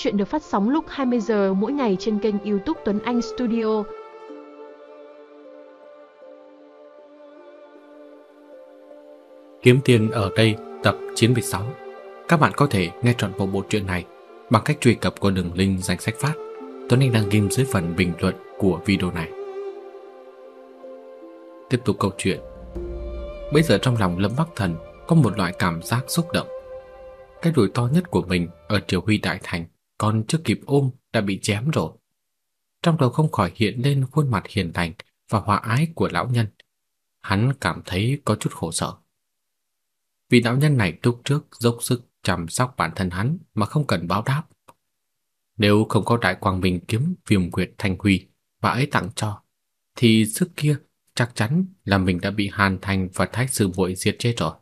Chuyện được phát sóng lúc 20 giờ mỗi ngày trên kênh YouTube Tuấn Anh Studio. Kiếm tiền ở đây, tập 96. Các bạn có thể nghe trọn bộ bộ truyện này bằng cách truy cập qua đường link danh sách phát. Tuấn Anh đang ghim dưới phần bình luận của video này. Tiếp tục câu chuyện. Bây giờ trong lòng Lâm Bắc Thần có một loại cảm giác xúc động. Cái đùi to nhất của mình ở Triều Huy Đại Thành còn chưa kịp ôm đã bị chém rồi. Trong đầu không khỏi hiện lên khuôn mặt hiền lành và hòa ái của lão nhân. Hắn cảm thấy có chút khổ sở. Vì lão nhân này lúc trước dốc sức chăm sóc bản thân hắn mà không cần báo đáp. Nếu không có đại quang minh kiếm viêm quyệt thanh huy và ấy tặng cho, thì sức kia chắc chắn là mình đã bị Hàn Thành và Thái sư vội diệt chết rồi.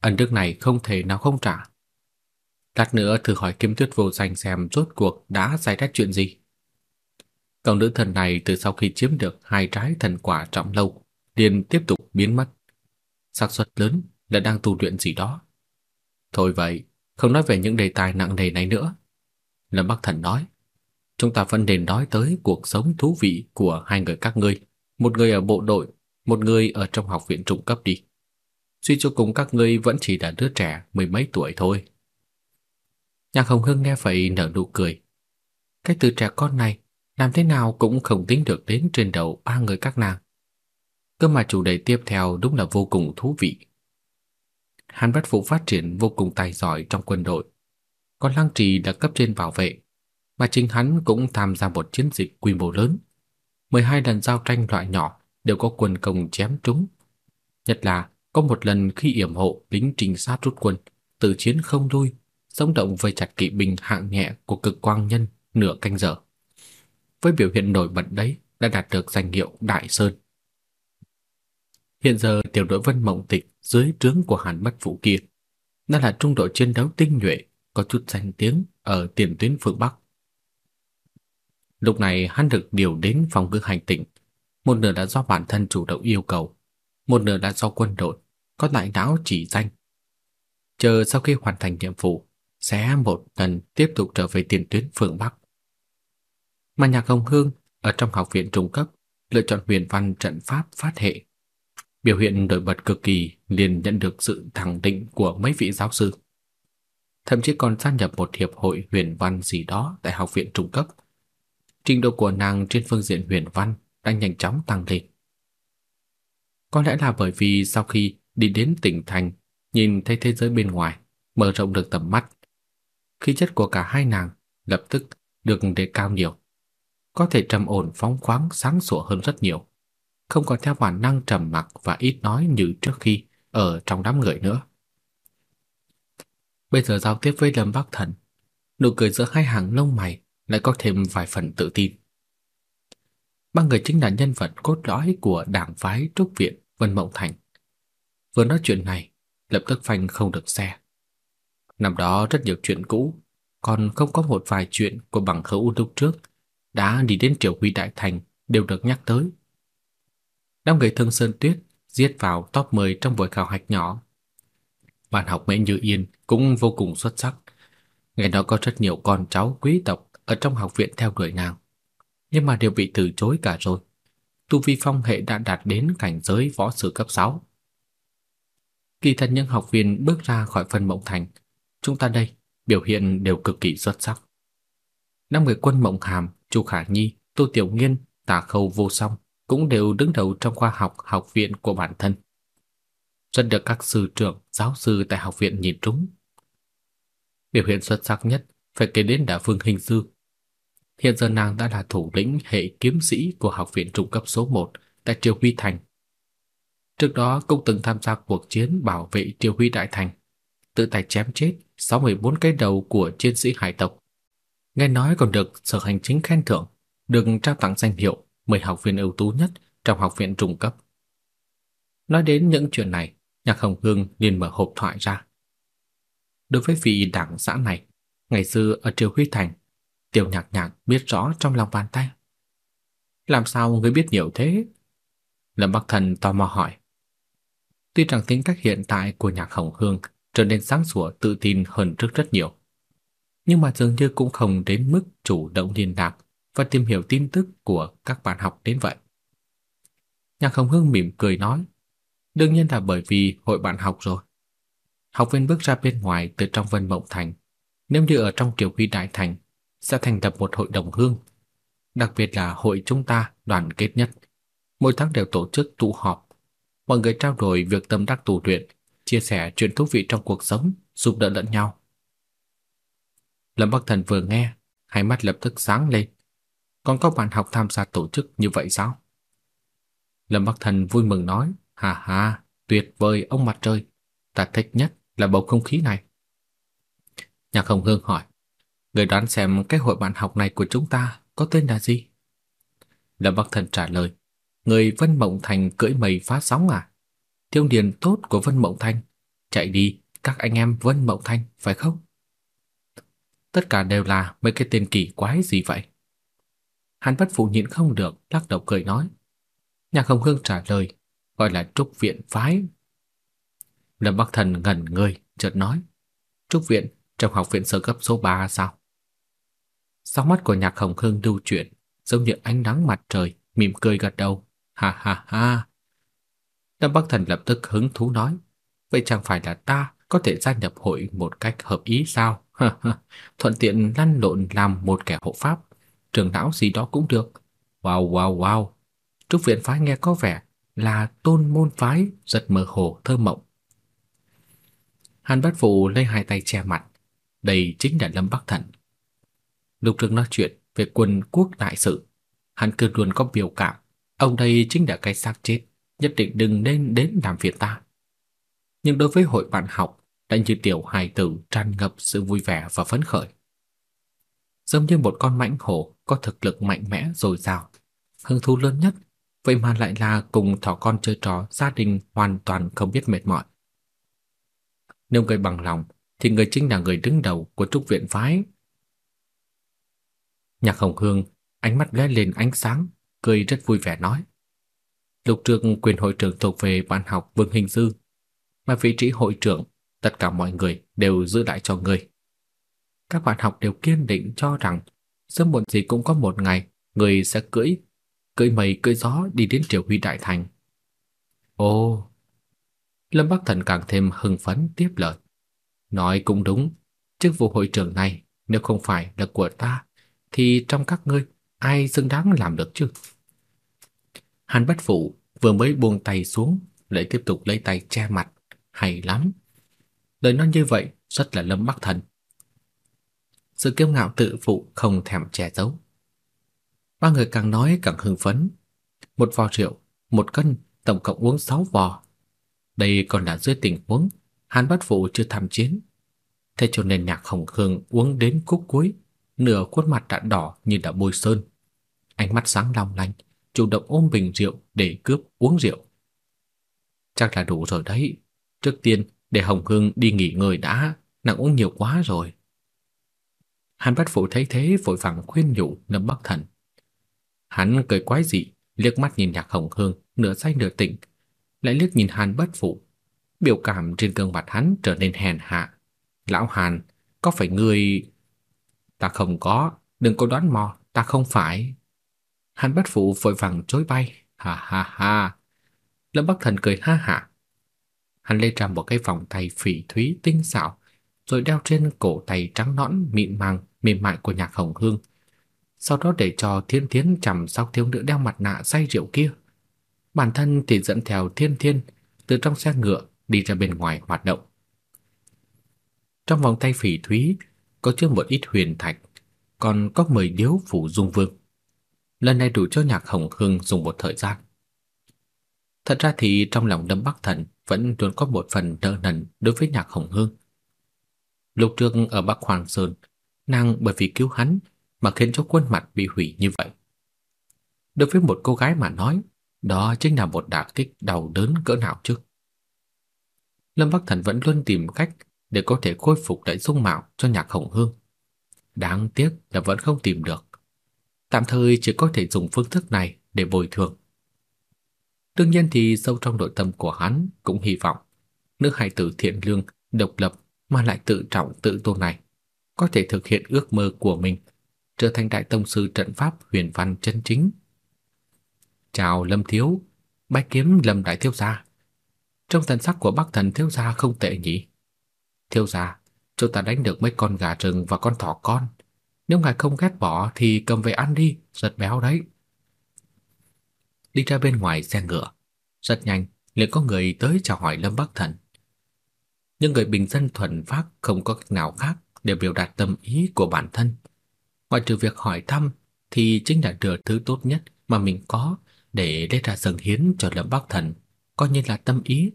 Ân đức này không thể nào không trả. Lát nữa thử hỏi Kim Tuyết vô danh xem rốt cuộc đã xảy ra chuyện gì. Cậu nữ thần này từ sau khi chiếm được hai trái thần quả trọng lâu, liền tiếp tục biến mất. xác suất lớn là đang tu luyện gì đó. Thôi vậy, không nói về những đề tài nặng nề này nữa. Lâm Bắc Thần nói, chúng ta vẫn nên nói tới cuộc sống thú vị của hai người các ngươi, một người ở bộ đội, một người ở trong học viện trung cấp đi. Suy cho cùng các ngươi vẫn chỉ là đứa trẻ mười mấy tuổi thôi. Nhạc Hồng Hưng nghe vậy nở nụ cười. Cái từ trẻ con này làm thế nào cũng không tính được đến trên đầu ba người các nàng. Cơ mà chủ đề tiếp theo đúng là vô cùng thú vị. Hàn bát Phụ phát triển vô cùng tài giỏi trong quân đội, còn Lăng Trì đã cấp trên bảo vệ, mà chính hắn cũng tham gia một chiến dịch quy mô lớn. 12 lần giao tranh loại nhỏ đều có quân công chém trúng. Nhất là có một lần khi yểm hộ lính trinh sát rút quân, từ chiến không lui, sống động với chặt kỵ binh hạng nhẹ của cực quang nhân nửa canh giờ. Với biểu hiện nổi bật đấy đã đạt được danh hiệu Đại Sơn. Hiện giờ tiểu đội Vân Mộng Tịch dưới trướng của Hàn Bất vũ kia, đã là trung đội chiến đấu tinh nhuệ, có chút danh tiếng ở tiền tuyến phương Bắc. Lúc này hắn được điều đến phòng cứ hành tỉnh, một nửa là do bản thân chủ động yêu cầu, một nửa là do quân đội, có lại não chỉ danh. Chờ sau khi hoàn thành nhiệm vụ, sẽ một lần tiếp tục trở về tiền tuyến phương Bắc. Mà nhà Hồng Hương ở trong học viện trung cấp lựa chọn huyền văn trận pháp phát hệ. Biểu hiện nổi bật cực kỳ liền nhận được sự thẳng định của mấy vị giáo sư. Thậm chí còn gia nhập một hiệp hội huyền văn gì đó tại học viện trung cấp. Trình độ của nàng trên phương diện huyền văn đang nhanh chóng tăng lên. Có lẽ là bởi vì sau khi đi đến tỉnh thành, nhìn thấy thế giới bên ngoài, mở rộng được tầm mắt. Khí chất của cả hai nàng lập tức được đề cao nhiều. Có thể trầm ổn phóng khoáng sáng sủa hơn rất nhiều. Không còn theo bản năng trầm mặc và ít nói như trước khi ở trong đám người nữa. Bây giờ giao tiếp với Lâm Bắc Thần, nụ cười giữa hai hàng lông mày lại có thêm vài phần tự tin. Ba người chính là nhân vật cốt lõi của đảng phái trúc viện Vân Mộng Thành. Vừa nói chuyện này, lập tức phanh không được xe. Năm đó rất nhiều chuyện cũ, còn không có một vài chuyện của bằng hữu lúc trước đã đi đến Triều Huy Đại Thành đều được nhắc tới. Đám người Thương Sơn Tuyết giết vào top 10 trong buổi khảo hạch nhỏ. Bạn học mẹ Như Yên cũng vô cùng xuất sắc. Ngày đó có rất nhiều con cháu quý tộc ở trong học viện theo đuổi nàng, nhưng mà đều bị từ chối cả rồi. Tu vi phong hệ đã đạt đến cảnh giới võ sư cấp 6. Kỳ thật những học viên bước ra khỏi phân mộng thành, chúng ta đây biểu hiện đều cực kỳ xuất sắc. Năm người quân mộng hàm, Chu Khả Nhi, Tô Tiểu Nghiên, Tả Khâu Vô Song cũng đều đứng đầu trong khoa học học viện của bản thân. Rất được các sư trưởng, giáo sư tại học viện nhìn trúng. Biểu hiện xuất sắc nhất phải kể đến Đả Phương Hình Sư. Hiện giờ nàng đã là thủ lĩnh hệ kiếm sĩ của học viện trung cấp số 1 tại Triều Huy Thành. Trước đó cũng từng tham gia cuộc chiến bảo vệ Triều Huy Đại Thành, tự tay chém chết 64 cái đầu của chiến sĩ hải tộc. Nghe nói còn được sở hành chính khen thưởng, được trao tặng danh hiệu 10 học viên ưu tú nhất trong học viện trung cấp. Nói đến những chuyện này, Nhạc Hồng Hương liền mở hộp thoại ra. Đối với vị đảng xã này, ngày xưa ở Triều Huy Thành, Tiểu Nhạc Nhạc biết rõ trong lòng bàn tay. Làm sao người biết nhiều thế? Lâm Bắc Thần tò mò hỏi. Tuy rằng tính cách hiện tại của Nhạc Hồng Hương trở nên sáng sủa tự tin hơn trước rất nhiều. nhưng mà dường như cũng không đến mức chủ động liên lạc và tìm hiểu tin tức của các bạn học đến vậy. Nhạc Hồng Hương mỉm cười nói, đương nhiên là bởi vì hội bạn học rồi. Học viên bước ra bên ngoài từ trong Vân Mộng Thành, nếu như ở trong Triều Huy Đại Thành sẽ thành lập một hội đồng hương, đặc biệt là hội chúng ta đoàn kết nhất, mỗi tháng đều tổ chức tụ họp, mọi người trao đổi việc tâm đắc tu luyện, chia sẻ chuyện thú vị trong cuộc sống, giúp đỡ lẫn nhau. Lâm Bắc Thần vừa nghe, hai mắt lập tức sáng lên. Còn có bạn học tham gia tổ chức như vậy sao? Lâm Bắc Thần vui mừng nói, hà hà, tuyệt vời ông mặt trời, ta thích nhất là bầu không khí này. Nhạc Hồng Hương hỏi, người đoán xem cái hội bạn học này của chúng ta có tên là gì? Lâm Bắc Thần trả lời, người Vân Mộng Thành cưỡi mây phá sóng à? Thiếu niên tốt của Vân Mộng thanh chạy đi, các anh em Vân Mộng thanh phải không? Tất cả đều là mấy cái tên kỳ quái gì vậy? Hàn Bất Phụ nhịn không được, lắc đầu cười nói. Nhạc Hồng Hương trả lời, gọi là Trúc Viện Phái. Lâm Bắc Thần ngẩn người, chợt nói. Trúc Viện, trong học viện sơ cấp số 3 sao? Sau mắt của Nhạc Hồng Hương lưu chuyển, giống như ánh nắng mặt trời, mỉm cười gật đầu. Ha ha ha. Lâm Bắc Thần lập tức hứng thú nói. Vậy chẳng phải là ta có thể gia nhập hội một cách hợp ý sao? Thuận tiện lăn lộn làm một kẻ hộ pháp, trưởng lão gì đó cũng được. Wow wow wow. Trúc viện phái nghe có vẻ là tôn môn phái giật mơ hồ thơ mộng. Hàn Bát Phụ lấy hai tay che mặt, đây chính là Lâm Bắc Thần. lục trường nói chuyện về quân quốc đại sự, hắn cứ luôn có biểu cảm, ông đây chính là cái xác chết, nhất định đừng nên đến làm phiền ta. Nhưng đối với hội bạn học, đã như tiểu hài tử tràn ngập sự vui vẻ và phấn khởi. Giống như một con mãnh hổ có thực lực mạnh mẽ dồi dào, hứng thú lớn nhất, vậy mà lại là cùng thỏ con chơi trò gia đình hoàn toàn không biết mệt mỏi. Nếu người bằng lòng, thì người chính là người đứng đầu của trúc viện phái. Nhạc Hồng Hương, ánh mắt lóe lên ánh sáng, cười rất vui vẻ nói: "Lục trước quyền hội trưởng thuộc về ban học Vương Hình Dư, mà vị trí hội trưởng tất cả mọi người đều giữ lại cho người Các bạn học đều kiên định cho rằng sớm muộn gì cũng có một ngày người sẽ cưỡi cưỡi mây cưỡi gió đi đến Triều Huy Đại Thành. Ồ, Lâm Bắc Thần càng thêm hưng phấn tiếp lời. Nói cũng đúng, chức vụ hội trưởng này nếu không phải là của ta thì trong các ngươi ai xứng đáng làm được chứ? Hàn Bất Phụ vừa mới buông tay xuống lại tiếp tục lấy tay che mặt, hay lắm. Lời nói như vậy rất là Lâm Bắc Thần. Sự kiêu ngạo tự phụ không thèm che giấu. Ba người càng nói càng hưng phấn. Một vò rượu, một cân, tổng cộng uống sáu vò. Đây còn là dưới tình huống Hàn Bất Phụ chưa tham chiến. Thế cho nên Nhạc Hồng Khương uống đến khúc cuối, nửa khuôn mặt đã đỏ như đã bôi sơn. Ánh mắt sáng long lanh, chủ động ôm bình rượu để cướp uống rượu. Chắc là đủ rồi đấy. Trước tiên để Hồng Hương đi nghỉ ngơi đã, nàng uống nhiều quá rồi. Hàn Bát Phụ thấy thế vội vàng khuyên nhủ Lâm Bắc Thần. Hắn cười quái dị, liếc mắt nhìn Nhạc Hồng Hương, nửa say nửa tỉnh, lại liếc nhìn Hàn Bát Phụ. Biểu cảm trên gương mặt hắn trở nên hèn hạ. "Lão Hàn, có phải ngươi?" "Ta không có, đừng có đoán mò, ta không phải." Hàn Bất Phụ vội vàng chối bay, "Ha ha ha." Lâm Bắc Thần cười ha hả, Hắn lấy ra một cái vòng tay phỉ thúy tinh xảo, rồi đeo trên cổ tay trắng nõn mịn màng mềm mại của Nhạc Hồng Hương. Sau đó để cho Thiên Thiến chăm sóc thiếu nữ đeo mặt nạ say rượu kia. Bản thân thì dẫn theo Thiên Thiên từ trong xe ngựa đi ra bên ngoài hoạt động. Trong vòng tay phỉ thúy có chứa một ít huyền thạch, còn có 10 điếu phủ dung vương. Lần này đủ cho Nhạc Hồng Hương dùng một thời gian. Thật ra thì trong lòng Lâm Bắc Thần vẫn luôn có một phần nợ nần đối với Nhạc Hồng Hương. Lúc trước ở Bắc Hoàng Sơn, nàng bởi vì cứu hắn mà khiến cho khuôn mặt bị hủy như vậy. Đối với một cô gái mà nói, đó chính là một đả kích đau đớn cỡ nào chứ. Lâm Bắc Thần vẫn luôn tìm cách để có thể khôi phục lại dung mạo cho Nhạc Hồng Hương. Đáng tiếc là vẫn không tìm được. Tạm thời chỉ có thể dùng phương thức này để bồi thường. Đương nhiên thì sâu trong nội tâm của hắn cũng hy vọng nữ hài tử thiện lương, độc lập mà lại tự trọng tự tôn này có thể thực hiện ước mơ của mình, trở thành đại tông sư trận pháp huyền văn chân chính. Chào Lâm Thiếu, bái kiếm Lâm Đại Thiếu Gia. Trong thần sắc của Bắc Thần Thiếu Gia không tệ nhỉ? Thiếu Gia, chúng ta đánh được mấy con gà rừng và con thỏ con. Nếu ngài không ghét bỏ thì cầm về ăn đi, rất béo đấy. Đi ra bên ngoài xe ngựa, rất nhanh liền có người tới chào hỏi Lâm Bắc Thần. những người bình dân thuần phát không có cách nào khác để biểu đạt tâm ý của bản thân. Ngoài trừ việc hỏi thăm thì chính là đưa thứ tốt nhất mà mình có để lấy ra dâng hiến cho Lâm Bắc Thần, coi như là tâm ý.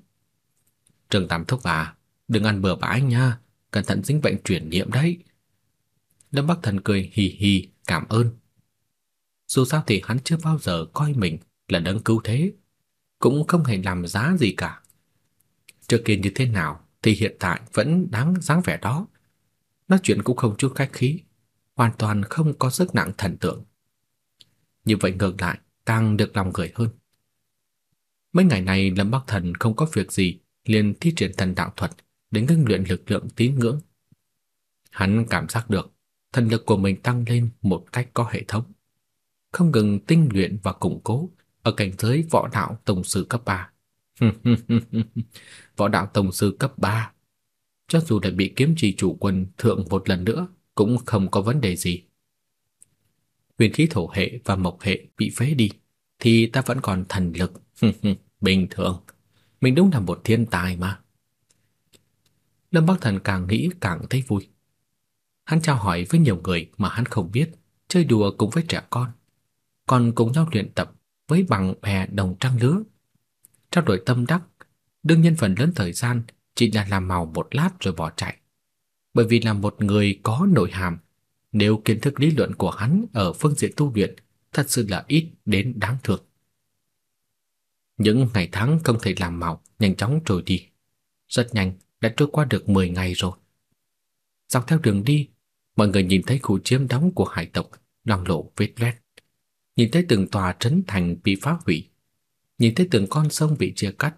Trường Tam Thúc à, đừng ăn bừa bãi nha, cẩn thận dính bệnh truyền nhiễm đấy. Lâm Bắc Thần cười hì hì cảm ơn. Dù sao thì hắn chưa bao giờ coi mình là đấng cứu thế, cũng không hề làm giá gì cả. Trước kia như thế nào thì hiện tại vẫn đáng dáng vẻ đó. Nói chuyện cũng không chút khách khí, hoàn toàn không có sức nặng thần tượng. Như vậy ngược lại, càng được lòng người hơn. Mấy ngày này Lâm Bắc Thần không có việc gì, liền thi triển thần đạo thuật để ngưng luyện lực lượng tín ngưỡng. Hắn cảm giác được thần lực của mình tăng lên một cách có hệ thống, không ngừng tinh luyện và củng cố ở cảnh giới võ đạo tổng sư cấp 3. võ đạo tổng sư cấp 3, cho dù đã bị kiếm trì chủ quân thượng một lần nữa cũng không có vấn đề gì. Huyền khí thổ hệ và mộc hệ bị phế đi thì ta vẫn còn thần lực. Bình thường, mình đúng là một thiên tài mà. Lâm Bắc Thần càng nghĩ càng thấy vui. Hắn trao hỏi với nhiều người mà hắn không biết, chơi đùa cùng với trẻ con, còn cùng nhau luyện tập với bằng bè đồng trang lứa. Trao đổi tâm đắc, đương nhiên phần lớn thời gian chỉ là làm màu một lát rồi bỏ chạy. Bởi vì là một người có nội hàm, nếu kiến thức lý luận của hắn ở phương diện tu luyện thật sự là ít đến đáng thương. Những ngày tháng không thể làm màu nhanh chóng trôi đi. Rất nhanh đã trôi qua được 10 ngày rồi. Dọc theo đường đi, mọi người nhìn thấy khu chiếm đóng của hải tộc loang lộ vết loét. Nhìn thấy từng tòa trấn thành bị phá hủy, nhìn thấy từng con sông bị chia cắt,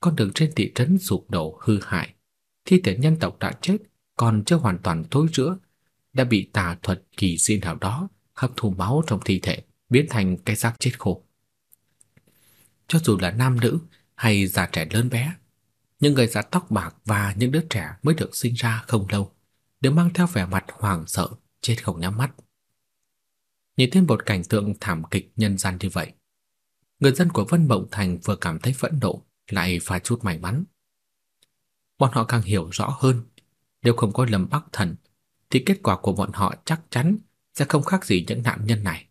con đường trên thị trấn sụp đổ hư hại, thi thể nhân tộc đã chết còn chưa hoàn toàn thối rữa, đã bị tà thuật kỳ dị nào đó hấp thu máu trong thi thể, biến thành cái xác chết khô. Cho dù là nam nữ hay già trẻ lớn bé, những người già tóc bạc và những đứa trẻ mới được sinh ra không lâu đều mang theo vẻ mặt hoảng sợ, chết không nhắm mắt. Nhìn thấy một cảnh tượng thảm kịch nhân gian như vậy, người dân của Vân Mộng Thành vừa cảm thấy phẫn nộ, lại pha chút may mắn. Bọn họ càng hiểu rõ hơn, nếu không có Lâm Bắc Thần, thì kết quả của bọn họ chắc chắn sẽ không khác gì những nạn nhân này.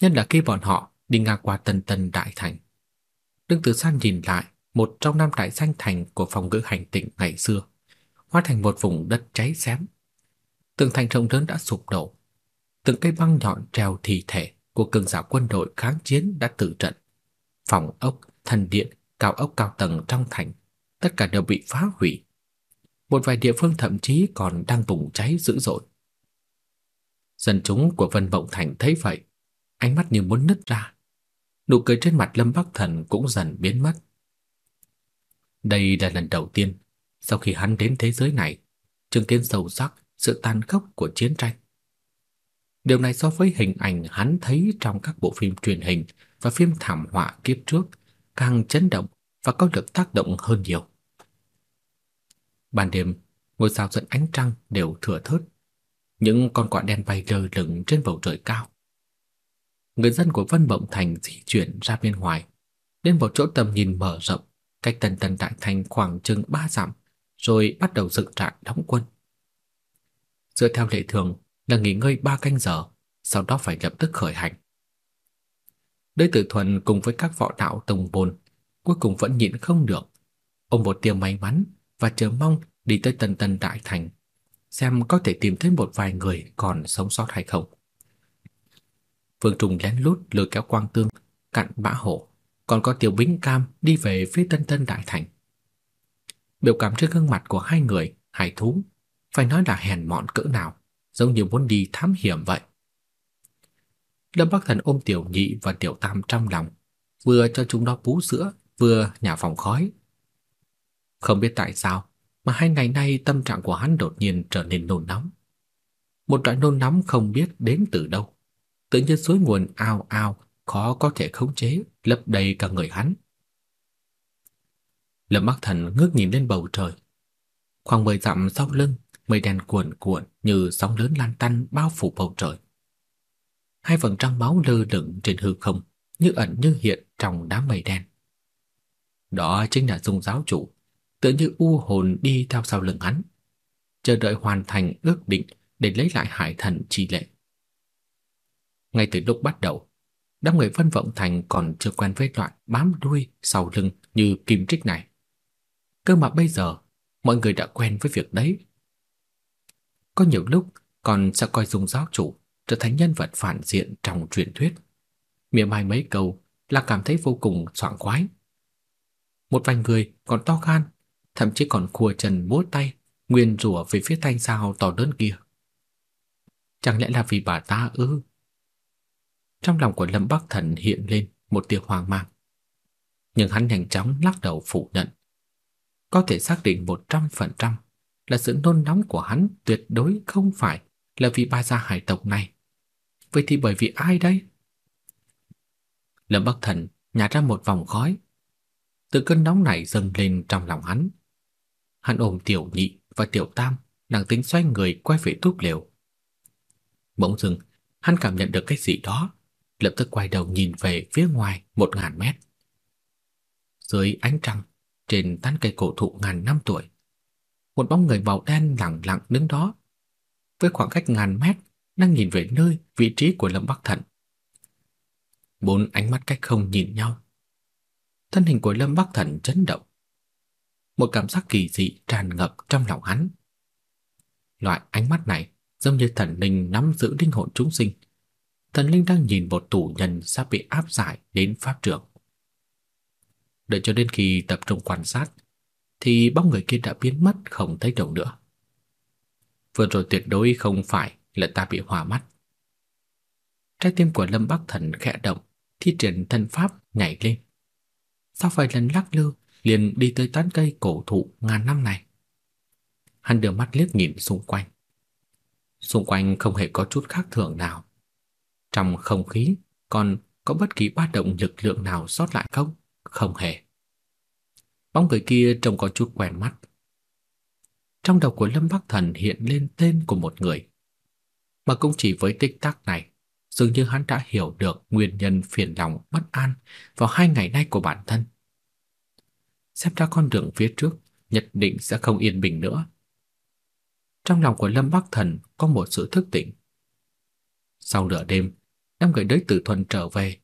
Nhân là khi bọn họ đi ngang qua Tân Tân Đại Thành. Đứng từ xa nhìn lại, một trong năm đại danh thành của phòng ngữ hành tỉnh ngày xưa, hóa thành một vùng đất cháy xém. Tường thành rộng lớn đã sụp đổ, từng cây băng nhọn treo thi thể của cường giả quân đội kháng chiến đã tử trận. Phòng ốc, thần điện, cao ốc cao tầng trong thành, tất cả đều bị phá hủy. Một vài địa phương thậm chí còn đang bùng cháy dữ dội. Dân chúng của Vân Vọng Thành thấy vậy, ánh mắt như muốn nứt ra. Nụ cười trên mặt Lâm Bắc Thần cũng dần biến mất. Đây là lần đầu tiên sau khi hắn đến thế giới này, chứng kiến sâu sắc sự tàn khốc của chiến tranh. Điều này so với hình ảnh hắn thấy trong các bộ phim truyền hình và phim thảm họa kiếp trước càng chấn động và có được tác động hơn nhiều. Ban đêm, ngôi sao dẫn ánh trăng đều thừa thớt, những con quạ đen bay lơ lửng trên bầu trời cao. Người dân của Vân Bộng Thành di chuyển ra bên ngoài, đến một chỗ tầm nhìn mở rộng, cách Tần Tần Đại Thành khoảng chừng ba dặm, rồi bắt đầu dựng trại đóng quân. Dựa theo lệ thường là nghỉ ngơi ba canh giờ, sau đó phải lập tức khởi hành. Đới Tử Thuần cùng với các võ đạo tông bồn cuối cùng vẫn nhịn không được. Ông một tia may mắn và chờ mong đi tới Tần Tần Đại Thành, xem có thể tìm thấy một vài người còn sống sót hay không. Vương Trùng lén lút lôi kéo Quang Tương, cặn bã hổ, còn có Tiểu Bính Cam đi về phía Tân Tân Đại Thành. Biểu cảm trên gương mặt của hai người hài thú, phải nói là hèn mọn cỡ nào, giống như muốn đi thám hiểm vậy. Lâm Bắc Thần ôm Tiểu Nhị và Tiểu Tam trong lòng, vừa cho chúng nó bú sữa, vừa nhả phòng khói. Không biết tại sao, mà hai ngày nay tâm trạng của hắn đột nhiên trở nên nôn nóng. Một loại nôn nóng không biết đến từ đâu, tự nhiên suối nguồn ao ao, khó có thể khống chế, lấp đầy cả người hắn. Lâm Bắc Thần ngước nhìn lên bầu trời. Khoảng mười dặm sau lưng, mây đen cuộn cuộn như sóng lớn lan tăn bao phủ bầu trời. Hai vầng trăng máu lơ lửng trên hư không, như ẩn như hiện trong đám mây đen. Đó chính là Dung giáo chủ, tựa như u hồn đi theo sau lưng hắn, chờ đợi hoàn thành ước định để lấy lại hải thần chi lệ. Ngay từ lúc bắt đầu, đám người Vân Vọng Thành còn chưa quen với loại bám đuôi sau lưng như kim trích này. Cơ mà bây giờ, mọi người đã quen với việc đấy. Có nhiều lúc còn sẽ coi Dung giáo chủ trở thành nhân vật phản diện trong truyền thuyết. Miệng mai mấy câu là cảm thấy vô cùng soạn khoái. Một vài người còn to gan, thậm chí còn khua chân múa tay, nguyên rủa về phía thanh sao to lớn kia. Chẳng lẽ là vì bà ta ư? Trong lòng của Lâm Bắc Thần hiện lên một tia hoang mang. Nhưng hắn nhanh chóng lắc đầu phủ nhận. Có thể xác định 100% là sự nôn nóng của hắn tuyệt đối không phải là vì ba gia hải tộc này. Vậy thì bởi vì ai đây? Lâm Bắc Thần nhả ra một vòng khói. Từ cơn nóng này dâng lên trong lòng hắn. Hắn ôm Tiểu Nhị và Tiểu Tam đang tính xoay người quay về túp lều. Bỗng dưng, hắn cảm nhận được cái gì đó, lập tức quay đầu nhìn về phía ngoài một ngàn mét. Dưới ánh trăng, trên tán cây cổ thụ ngàn năm tuổi, một bóng người màu đen lặng lặng đứng đó, với khoảng cách ngàn mét, đang nhìn về nơi vị trí của Lâm Bắc Thần. Bốn ánh mắt cách không nhìn nhau. Thân hình của Lâm Bắc Thần chấn động. Một cảm giác kỳ dị tràn ngập trong lòng hắn. Loại ánh mắt này giống như thần linh nắm giữ linh hồn chúng sinh. Thần linh đang nhìn một tù nhân sắp bị áp giải đến pháp trường. Đợi cho đến khi tập trung quan sát, thì bóng người kia đã biến mất không thấy đâu nữa. Vừa rồi tuyệt đối không phải là ta bị hòa mắt. Trái tim của Lâm Bắc Thần khẽ động, thi triển thân pháp nhảy lên. Sau vài lần lắc lư, liền đi tới tán cây cổ thụ ngàn năm này. Hắn đưa mắt liếc nhìn xung quanh. Xung quanh không hề có chút khác thường nào. Trong không khí còn có bất kỳ ba động lực lượng nào sót lại không? Không hề. Bóng người kia trông có chút quen mắt. Trong đầu của Lâm Bắc Thần hiện lên tên của một người. Mà cũng chỉ với tích tắc này, dường như hắn đã hiểu được nguyên nhân phiền lòng bất an vào hai ngày nay của bản thân. Xem ra con đường phía trước nhất định sẽ không yên bình nữa. Trong lòng của Lâm Bắc Thần có một sự thức tỉnh. Sau nửa đêm, năm người đới tử thuần trở về,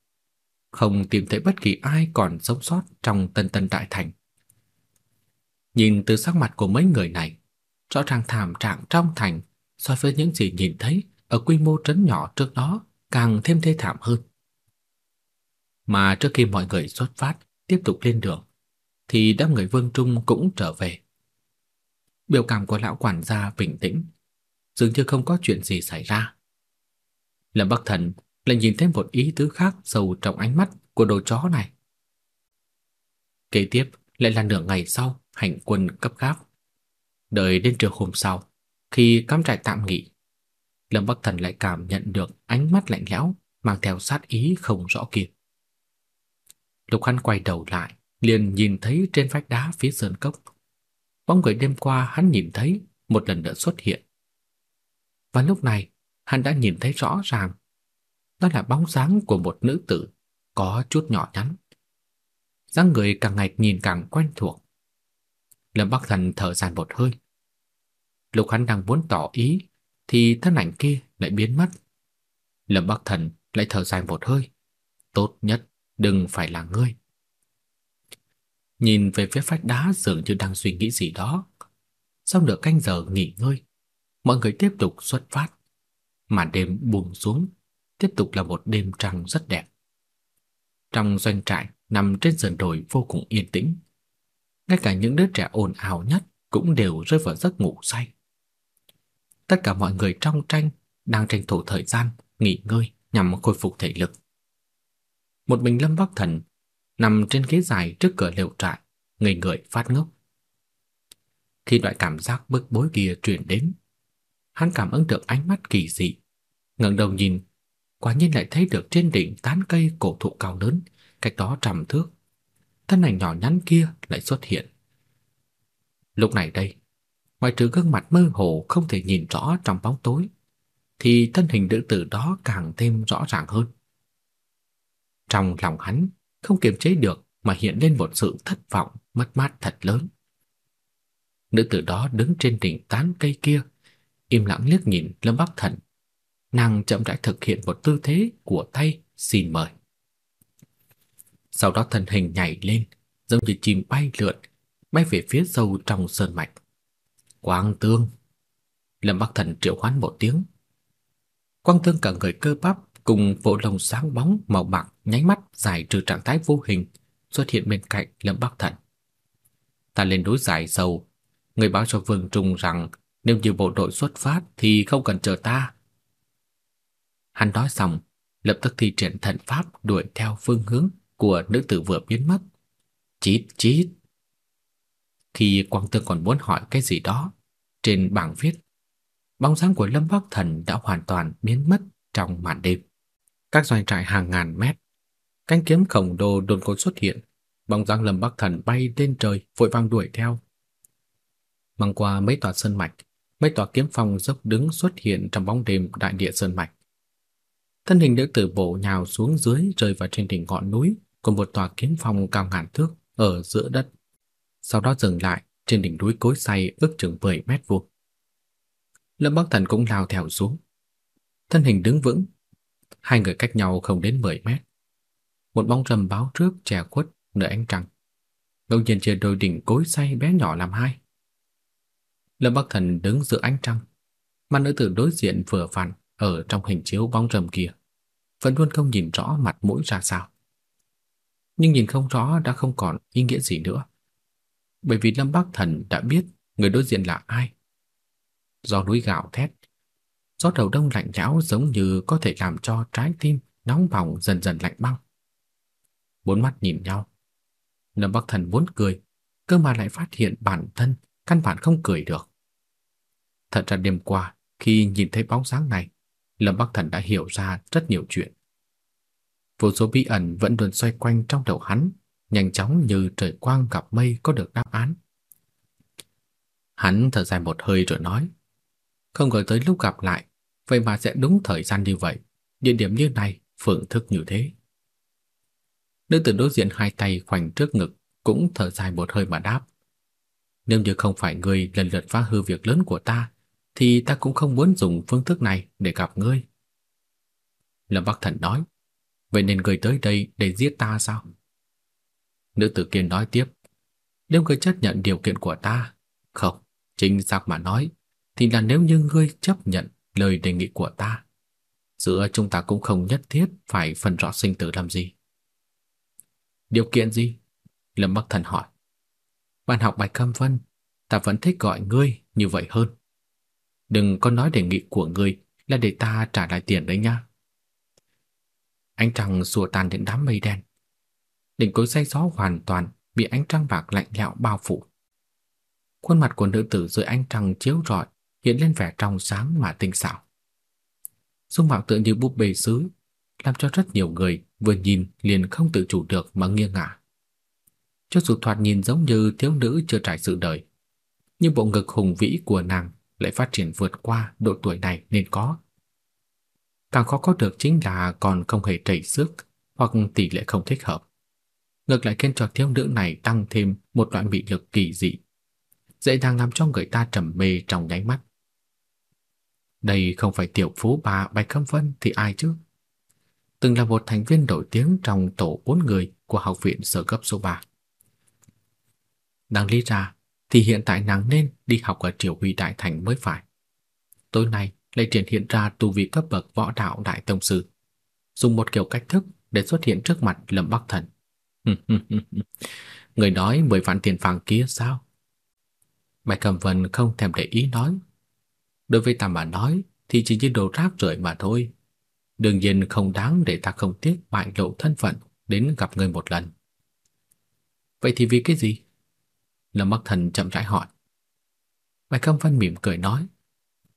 không tìm thấy bất kỳ ai còn sống sót trong Tân Tân Đại Thành. Nhìn từ sắc mặt của mấy người này, rõ ràng thảm trạng trong thành so với những gì nhìn thấy ở quy mô trấn nhỏ trước đó càng thêm thê thảm hơn. Mà trước khi mọi người xuất phát tiếp tục lên đường, thì đám người Vương Trung cũng trở về. Biểu cảm của lão quản gia bình tĩnh, dường như không có chuyện gì xảy ra. Lâm Bắc Thần lại nhìn thấy một ý tứ khác sâu trong ánh mắt của đồ chó này. Kế tiếp lại là nửa ngày sau hành quân cấp gáp. Đợi đến trưa hôm sau, khi cắm trại tạm nghỉ, Lâm Bắc Thần lại cảm nhận được ánh mắt lạnh lẽo mang theo sát ý không rõ kia. lục hắn quay đầu lại, liền nhìn thấy trên vách đá phía sơn cốc, bóng người đêm qua hắn nhìn thấy một lần nữa xuất hiện. Và lúc này, hắn đã nhìn thấy rõ ràng, đó là bóng dáng của một nữ tử có chút nhỏ nhắn. dáng người càng ngày nhìn càng quen thuộc. Lâm Bắc Thần thở dài một hơi. Lúc hắn đang muốn tỏ ý thì thân ảnh kia lại biến mất. Lâm Bắc Thần lại thở dài một hơi. Tốt nhất đừng phải là ngươi. Nhìn về phía vách đá dường như đang suy nghĩ gì đó. Sau nửa canh giờ nghỉ ngơi, mọi người tiếp tục xuất phát. Màn đêm buông xuống, tiếp tục là một đêm trăng rất đẹp. Trong doanh trại nằm trên sườn đồi vô cùng yên tĩnh. Ngay cả những đứa trẻ ồn ào nhất cũng đều rơi vào giấc ngủ say. Tất cả mọi người trong tranh đang tranh thủ thời gian nghỉ ngơi nhằm khôi phục thể lực. Một mình Lâm Bắc Thần nằm trên ghế dài trước cửa lều trại, ngây người phát ngốc. khi loại cảm giác bức bối kia truyền đến. Hắn cảm ứng được ánh mắt kỳ dị, ngẩng đầu nhìn, quả nhiên lại thấy được trên đỉnh tán cây cổ thụ cao lớn, cách đó trăm thước, thân ảnh nhỏ nhắn kia lại xuất hiện. Lúc này đây, ngoài trừ gương mặt mơ hồ không thể nhìn rõ trong bóng tối, thì thân hình nữ tử đó càng thêm rõ ràng hơn. Trong lòng hắn không kiềm chế được mà hiện lên một sự thất vọng, mất mát thật lớn. Nữ tử đó đứng trên đỉnh tán cây kia, im lặng liếc nhìn Lâm Bắc Thần. Nàng chậm rãi thực hiện một tư thế của tay xin mời. Sau đó thân hình nhảy lên, giống như chim bay lượn, bay về phía sâu trong sơn mạch. Quang Tương. Lâm Bắc Thần triệu hoán một tiếng. Quang Tương cả người cơ bắp cùng bộ lông sáng bóng màu bạc nháy mắt giải trừ trạng thái vô hình xuất hiện bên cạnh Lâm Bắc Thần. Ta lên núi giải sâu, người báo cho Vương Trung rằng nếu như bộ đội xuất phát thì không cần chờ ta. Hắn nói xong, lập tức thi triển thần pháp đuổi theo phương hướng của nữ tử vừa biến mất. Chít chít. Khi Quang Tương còn muốn hỏi cái gì đó, trên bảng viết, bóng dáng của Lâm Bắc Thần đã hoàn toàn biến mất trong màn đêm. Các doanh trại hàng ngàn mét, cánh kiếm khổng đồ đột cột xuất hiện, bóng dáng Lâm Bắc Thần bay lên trời, vội vàng đuổi theo. Băng qua mấy tòa sơn mạch, mấy tòa kiếm phong dốc đứng xuất hiện trong bóng đêm đại địa sơn mạch. Thân hình nữ tử bổ nhào xuống dưới rơi vào trên đỉnh ngọn núi của một tòa kiếm phong cao ngàn thước ở giữa đất. Sau đó dừng lại trên đỉnh núi cối xay ước chừng 10 mét vuông. Lâm Bắc Thần cũng lao theo xuống. Thân hình đứng vững, hai người cách nhau không đến 10 mét. Một bóng rầm báo trước che khuất nơi ánh trăng. Ngẫu nhiên chia đôi đỉnh cối xay bé nhỏ làm hai. Lâm Bắc Thần đứng giữa ánh trăng, mà nữ tử đối diện vừa vặn ở trong hình chiếu bóng rầm kia, vẫn luôn không nhìn rõ mặt mũi ra sao. Nhưng nhìn không rõ đã không còn ý nghĩa gì nữa. Bởi vì Lâm Bắc Thần đã biết người đối diện là ai. Do núi gạo thét, gió đầu đông lạnh lẽo giống như có thể làm cho trái tim nóng bỏng dần dần lạnh băng. Bốn mắt nhìn nhau. Lâm Bắc Thần muốn cười, cơ mà lại phát hiện bản thân căn bản không cười được. Thật ra đêm qua, khi nhìn thấy bóng sáng này, Lâm Bắc Thần đã hiểu ra rất nhiều chuyện. Vô số bí ẩn vẫn luôn xoay quanh trong đầu hắn, nhanh chóng như trời quang gặp mây có được đáp án. Hắn thở dài một hơi rồi nói, không ngờ tới lúc gặp lại, vậy mà sẽ đúng thời gian như vậy, địa điểm như này, phương thức như thế. Nữ tử đối diện hai tay khoanh trước ngực, cũng thở dài một hơi mà đáp. Nếu như không phải người lần lượt phá hư việc lớn của ta, thì ta cũng không muốn dùng phương thức này để gặp ngươi. Lâm Bắc Thần nói, vậy nên ngươi tới đây để giết ta sao? Nữ tử kia nói tiếp, nếu ngươi chấp nhận điều kiện của ta, không, chính xác mà nói, thì là nếu như ngươi chấp nhận lời đề nghị của ta, giữa chúng ta cũng không nhất thiết phải phân rõ sinh tử làm gì. Điều kiện gì? Lâm Bắc Thần hỏi. Bạn học bài cam vân, ta vẫn thích gọi ngươi như vậy hơn. Đừng có nói đề nghị của ngươi là để ta trả lại tiền đấy nha. Ánh trăng xua tan đến đám mây đen. Đỉnh cối say gió hoàn toàn bị ánh trăng bạc lạnh lẽo bao phủ. Khuôn mặt của nữ tử dưới ánh trăng chiếu rọi hiện lên vẻ trong sáng mà tinh xảo. Dung mạo tựa như búp bê sứ, làm cho rất nhiều người vừa nhìn liền không tự chủ được mà nghiêng ngả. Cho dù thoạt nhìn giống như thiếu nữ chưa trải sự đời, nhưng bộ ngực hùng vĩ của nàng lại phát triển vượt qua độ tuổi này nên có. Càng khó có được chính là còn không hề chảy xước hoặc tỷ lệ không thích hợp. Ngược lại khiến cho thiếu nữ này tăng thêm một loại bị lực kỳ dị, dễ dàng làm cho người ta trầm mê trong nháy mắt. Đây không phải tiểu phú bà Bạch Khâm Vân thì ai chứ? Từng là một thành viên nổi tiếng trong tổ bốn người của học viện sở cấp số 3. Đáng lý ra thì hiện tại nàng nên đi học ở Triều Huy Đại Thành mới phải. Tối nay lại triển hiện ra tu vi cấp bậc võ đạo đại tông sư, dùng một kiểu cách thức để xuất hiện trước mặt Lâm Bắc Thần. Người nói mười vạn tiền vàng kia sao? Bạch Cẩm Vân không thèm để ý nói. Đối với ta mà nói thì chỉ như đồ rác rưởi mà thôi. Đương nhiên không đáng để ta không tiếc bại lộ thân phận đến gặp người một lần. Vậy thì vì cái gì? Lâm Bắc Thần chậm rãi hỏi. Bạch Khâm Vân mỉm cười nói,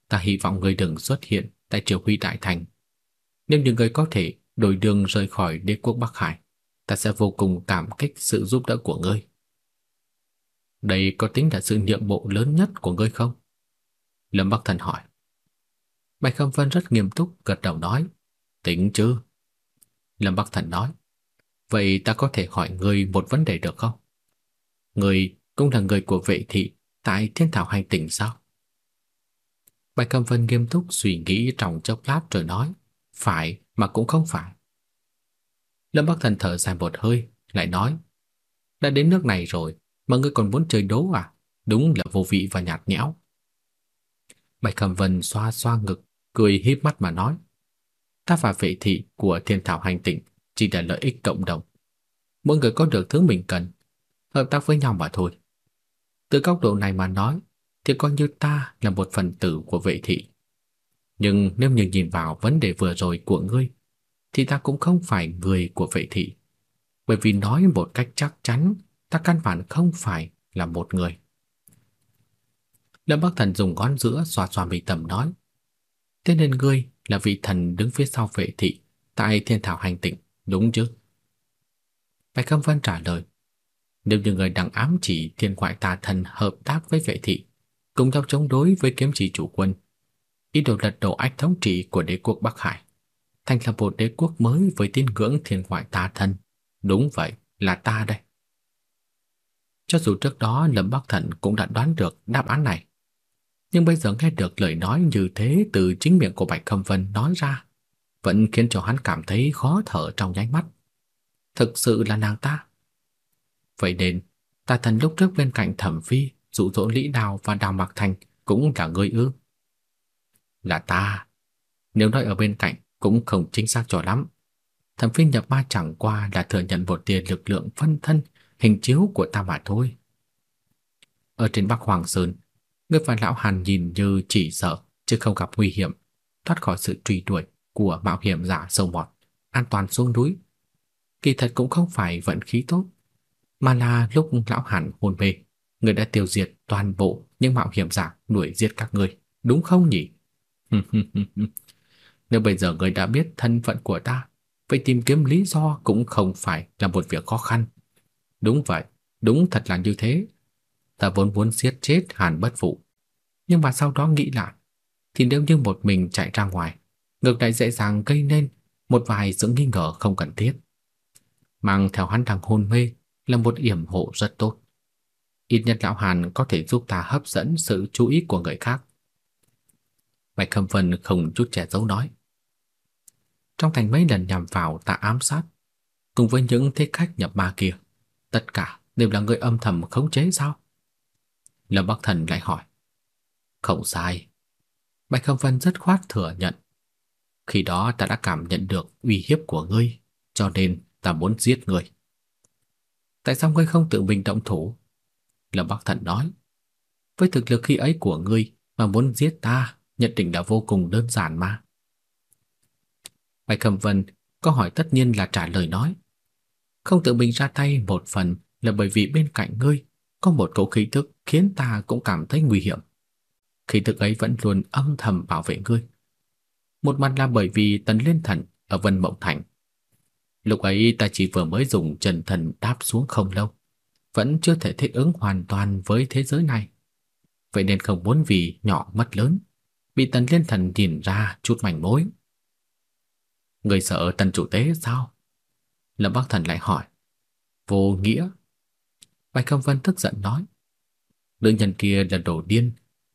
ta hy vọng người đừng xuất hiện tại triều huy đại thành. Nếu những người có thể đổi đường rời khỏi đế quốc Bắc Hải, ta sẽ vô cùng cảm kích sự giúp đỡ của ngươi. Đây có tính là sự nhượng bộ lớn nhất của ngươi không? Lâm Bắc Thần hỏi. Bạch Khâm Vân rất nghiêm túc gật đầu nói, tính chứ. Lâm Bắc Thần nói, vậy ta có thể hỏi ngươi một vấn đề được không? Ngươi cũng là người của vệ thị tại thiên thảo hành tỉnh sao? Bạch Cầm Vân nghiêm túc suy nghĩ trong chốc lát rồi nói, phải mà cũng không phải. Lâm Bắc Thần thở dài một hơi, lại nói, đã đến nước này rồi mà ngươi còn muốn chơi đố à? Đúng là vô vị và nhạt nhẽo. Bạch Cầm Vân xoa xoa ngực, cười híp mắt mà nói, ta và vệ thị của thiên thảo hành tỉnh chỉ là lợi ích cộng đồng. Mỗi người có được thứ mình cần, hợp tác với nhau mà thôi. Từ góc độ này mà nói, thì coi như ta là một phần tử của vệ thị. Nhưng nếu như nhìn vào vấn đề vừa rồi của ngươi, thì ta cũng không phải người của vệ thị. Bởi vì nói một cách chắc chắn, ta căn bản không phải là một người. Lâm Bắc Thần dùng ngón giữa xoa xoa mi tầm nói, thế nên ngươi là vị thần đứng phía sau vệ thị tại thiên thảo hành tịnh, đúng chứ? Bạch Cam Vân trả lời, nếu như người đang ám chỉ thiên ngoại tà thần hợp tác với vệ thị, cùng nhau chống đối với kiếm chỉ chủ quân, ý đồ lật đổ ách thống trị của đế quốc Bắc Hải, thành lập một đế quốc mới với tín ngưỡng thiên ngoại tà thần. Đúng vậy, là ta đây. Cho dù trước đó Lâm Bắc Thần cũng đã đoán được đáp án này, nhưng bây giờ nghe được lời nói như thế từ chính miệng của Bạch Khâm Vân nói ra, vẫn khiến cho hắn cảm thấy khó thở trong nháy mắt. Thực sự là nàng ta. Vậy nên, tà thần lúc trước bên cạnh Thẩm Phi dụ dỗ Lý Đào và Đào Mạc Thành cũng là người ư? Là ta. Nếu nói ở bên cạnh cũng không chính xác cho lắm. Thẩm Phi nhập ma chẳng qua là thừa nhận một tia lực lượng phân thân hình chiếu của ta mà thôi. Ở trên Bắc Hoàng Sơn, người và lão Hàn nhìn như chỉ sợ chứ không gặp nguy hiểm, thoát khỏi sự truy đuổi của mạo hiểm giả sâu mọt, an toàn xuống núi. Kỳ thật cũng không phải vận khí tốt, mà là lúc lão Hàn hôn mê, người đã tiêu diệt toàn bộ những mạo hiểm giả đuổi giết các người, đúng không nhỉ? Nếu bây giờ người đã biết thân phận của ta, vậy tìm kiếm lý do cũng không phải là một việc khó khăn. Đúng vậy, đúng thật là như thế. Ta vốn muốn giết chết Hàn Bất Phụ, nhưng mà sau đó nghĩ lại, thì nếu như một mình chạy ra ngoài, ngược lại dễ dàng gây nên một vài sự nghi ngờ không cần thiết. Mang theo hắn đang hôn mê là một yểm hộ rất tốt. Ít nhất lão Hàn có thể giúp ta hấp dẫn sự chú ý của người khác. Bạch Khâm Vân không chút che giấu nói. Trong thành mấy lần nhằm vào ta ám sát, cùng với những thế khách nhập ma kia, tất cả đều là người âm thầm khống chế sao? Lâm Bắc Thần lại hỏi. Không sai. Bạch Khâm Vân rất khoát thừa nhận. Khi đó ta đã cảm nhận được uy hiếp của ngươi, cho nên ta muốn giết ngươi. Tại sao ngươi không tự mình động thủ? Lâm Bắc Thần nói. Với thực lực khi ấy của ngươi mà muốn giết ta, nhất định đã vô cùng đơn giản mà. Bạch Cẩm Vân có hỏi tất nhiên là trả lời nói. Không tự mình ra tay một phần là bởi vì bên cạnh ngươi có một cỗ khí tức khiến ta cũng cảm thấy nguy hiểm. Khí tức ấy vẫn luôn âm thầm bảo vệ ngươi. Một mặt là bởi vì Tần Liên Thần ở Vân Mộng Thành. Lúc ấy ta chỉ vừa mới dùng chân thần đáp xuống không lâu, vẫn chưa thể thích ứng hoàn toàn với thế giới này. Vậy nên không muốn vì nhỏ mất lớn, bị Tần Liên Thần nhìn ra chút mảnh mối. Người sợ tần chủ tế sao? Lâm Bắc Thần lại hỏi. Vô nghĩa. Bạch Công Vân tức giận nói. Nữ nhân kia là đồ điên,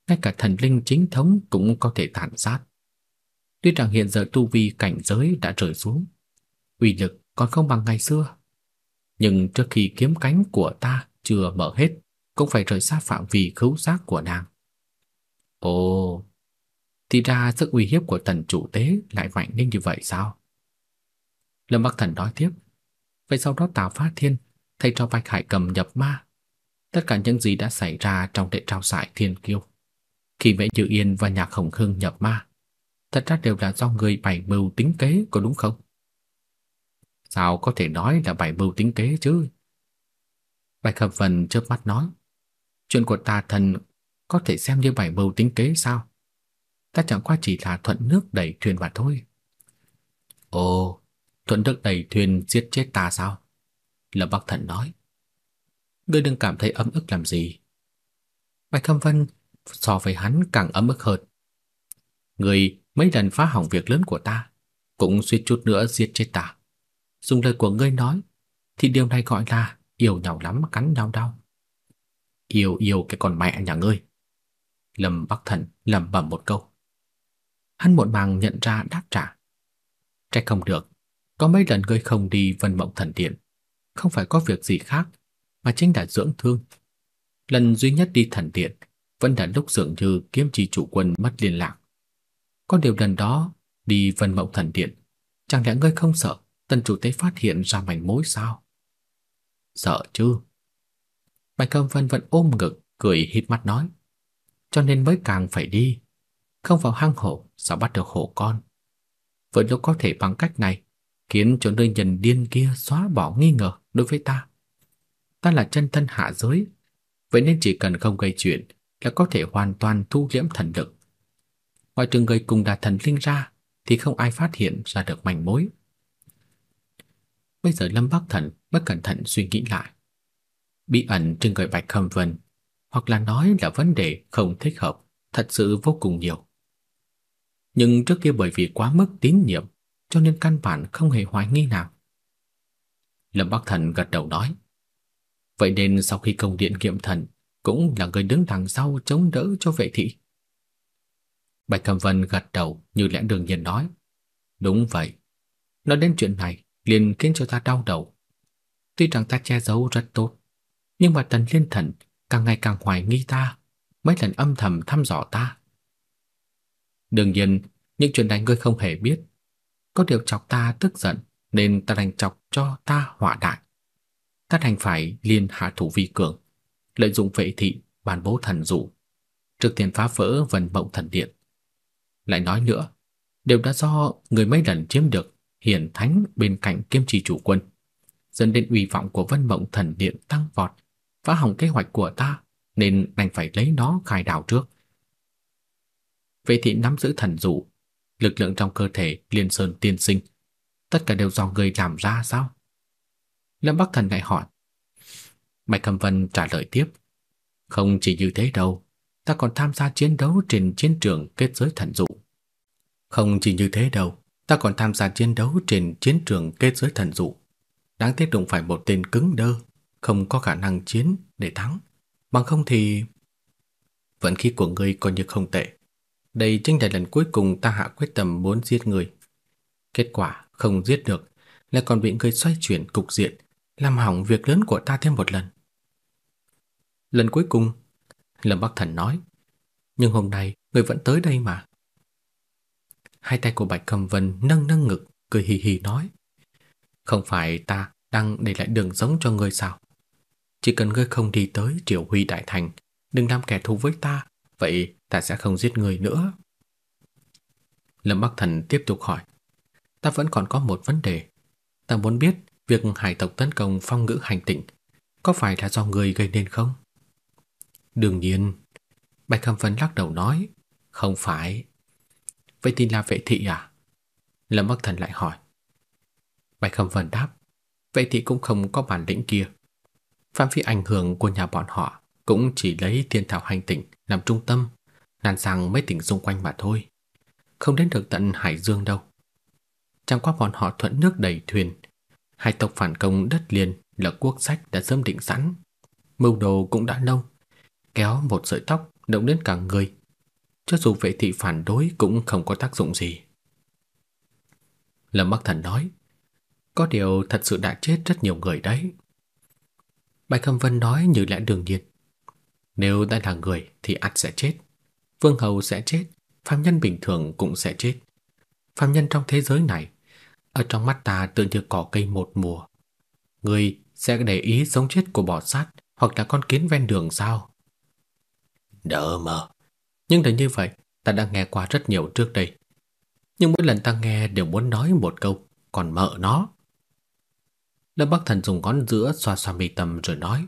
ngay cả thần linh chính thống cũng có thể tàn sát. Tuy rằng hiện giờ tu vi cảnh giới đã rời xuống, uy lực còn không bằng ngày xưa. Nhưng trước khi kiếm cánh của ta chưa mở hết, cũng phải rời xa phạm vi khứu giác của nàng. Ồ, thì ra sức uy hiếp của tần chủ tế lại mạnh đến như vậy sao? Lâm Bắc Thần nói tiếp. Vậy sau đó Tào Phát Thiên thay cho Bạch Hải cầm nhập ma. Tất cả những gì đã xảy ra trong đệ trao giải thiên kiêu. Khi Mễ Như Yên và Nhạc Hồng hưng nhập ma, thật ra đều là do người bày mưu tính kế có đúng không? Sao có thể nói là bảy mưu tính kế chứ? Bạch Hợp Vân chớp mắt nói, chuyện của ta thần có thể xem như bài mưu tính kế sao? Ta chẳng qua chỉ là thuận nước đẩy thuyền mà thôi. Ồ, thuận nước đẩy thuyền giết chết ta sao? Lâm Bắc Thần nói. Ngươi đừng cảm thấy ấm ức làm gì. Bạch hợp Vân so với hắn càng ấm ức hơn. Ngươi mấy lần phá hỏng việc lớn của ta, cũng suýt chút nữa giết chết ta. Dùng lời của ngươi nói, thì điều này gọi là yêu nhau lắm cắn nhau đau. Yêu yêu cái con mẹ nhà ngươi. Lâm Bắc Thần lẩm bẩm một câu. Hắn muộn màng nhận ra đáp trả. Trách không được, có mấy lần ngươi không đi Vân Mộng Thần Điện, không phải có việc gì khác, mà chính là dưỡng thương. Lần duy nhất đi thần điện vẫn là lúc dường như kiếm chi chủ quân mất liên lạc. Có điều lần đó đi Vân Mộng Thần Điện, chẳng lẽ ngươi không sợ tần chủ tế phát hiện ra mảnh mối sao? Sợ chứ. Bạch Cầm Vân vẫn ôm ngực, cười híp mắt nói. Cho nên mới càng phải đi. Không vào hang hổ, sao bắt được hổ con? Với lúc có thể bằng cách này, khiến cho nơi nhân điên kia xóa bỏ nghi ngờ đối với ta. Ta là chân thân hạ giới, vậy nên chỉ cần không gây chuyện là có thể hoàn toàn thu liễm thần lực. Ngoài trường người cùng đà thần linh ra thì không ai phát hiện ra được manh mối. Bây giờ Lâm Bắc Thần bất cẩn thận suy nghĩ lại. Bí ẩn trên người Bạch Khâm Vân, hoặc là nói là vấn đề không thích hợp, thật sự vô cùng nhiều. Nhưng trước kia bởi vì quá mức tín nhiệm, cho nên căn bản không hề hoài nghi nào. Lâm Bắc Thần gật đầu nói. Vậy nên sau khi công điện kiệm thần, cũng là người đứng đằng sau chống đỡ cho vệ thị. Bạch Cẩm Vân gật đầu như lẽ đương nhiên nói. Đúng vậy. Nói đến chuyện này liền khiến cho ta đau đầu. Tuy rằng ta che giấu rất tốt, nhưng mà Tần Liên Thần càng ngày càng hoài nghi ta, mấy lần âm thầm thăm dò ta. Đương nhiên, những chuyện này ngươi không hề biết. Có điều chọc ta tức giận, nên ta đành chọc cho ta họa đại. Ta đành phải liên hạ thủ vi cường, lợi dụng vệ thị bàn bố thần dụ, trực tiền phá vỡ vần mộng thần điện. Lại nói nữa, đều đã do người mấy lần chiếm được hiển thánh bên cạnh kiêm trì chủ quân, dẫn đến uy vọng của Vân Mộng Thần Điện tăng vọt, phá hỏng kế hoạch của ta, nên đành phải lấy nó khai đảo trước. Vệ thị nắm giữ thần dụ, lực lượng trong cơ thể liên sơn tiên sinh, tất cả đều do người làm ra sao? Lâm Bắc Thần lại hỏi. mạch Cầm Vân trả lời tiếp, không chỉ như thế đâu, ta còn tham gia chiến đấu trên chiến trường kết giới thần dụ. Không chỉ như thế đâu, ta còn tham gia chiến đấu trên chiến trường kết giới thần dụ. Đáng tiếc đụng phải một tên cứng đơ, không có khả năng chiến để thắng. Bằng không thì... Vận khí của ngươi coi như không tệ. Đây chính là lần cuối cùng ta hạ quyết tâm muốn giết ngươi. Kết quả không giết được, lại còn bị ngươi xoay chuyển cục diện, làm hỏng việc lớn của ta thêm một lần. Lần cuối cùng, Lâm Bắc Thần nói, nhưng hôm nay ngươi vẫn tới đây mà. Hai tay của Bạch Cầm Vân nâng nâng ngực, cười hì hì nói. Không phải ta đang để lại đường sống cho ngươi sao? Chỉ cần ngươi không đi tới Triều Huy Đại Thành, đừng làm kẻ thù với ta, vậy ta sẽ không giết ngươi nữa. Lâm Bắc Thần tiếp tục hỏi. Ta vẫn còn có một vấn đề. Ta muốn biết việc hải tộc tấn công phong ngữ hành tịnh có phải là do người gây nên không? Đương nhiên. Bạch Khâm Vân lắc đầu nói. Không phải. Vậy thì là vệ thị à? Lâm Bắc Thần lại hỏi. Bạch Khâm Vân đáp. Vệ thị cũng không có bản lĩnh kia. Phạm vi ảnh hưởng của nhà bọn họ cũng chỉ lấy thiên thảo hành tỉnh làm trung tâm, lan sang mấy tỉnh xung quanh mà thôi. Không đến được tận Hải Dương đâu. Chẳng qua bọn họ thuận nước đầy thuyền. Hai tộc phản công đất liền là quốc sách đã sớm định sẵn. Mưu đồ cũng đã lâu Kéo một sợi tóc động đến cả người cho dù vệ thị phản đối cũng không có tác dụng gì. Lâm Bắc Thần nói, có điều thật sự đã chết rất nhiều người đấy. Bạch Khâm Vân nói như lẽ đương nhiên. Nếu đã là người thì ắt sẽ chết. Vương Hầu sẽ chết, phàm nhân bình thường cũng sẽ chết. Phàm nhân trong thế giới này, ở trong mắt ta tự như cỏ cây một mùa. Người sẽ để ý sống chết của bò sát hoặc là con kiến ven đường sao? Đỡ mờ. Nhưng là như vậy, ta đã nghe qua rất nhiều trước đây. Nhưng mỗi lần ta nghe đều muốn nói một câu, còn mợ nó. Lâm Bắc Thần dùng ngón giữa xoa xoa mi tâm rồi nói.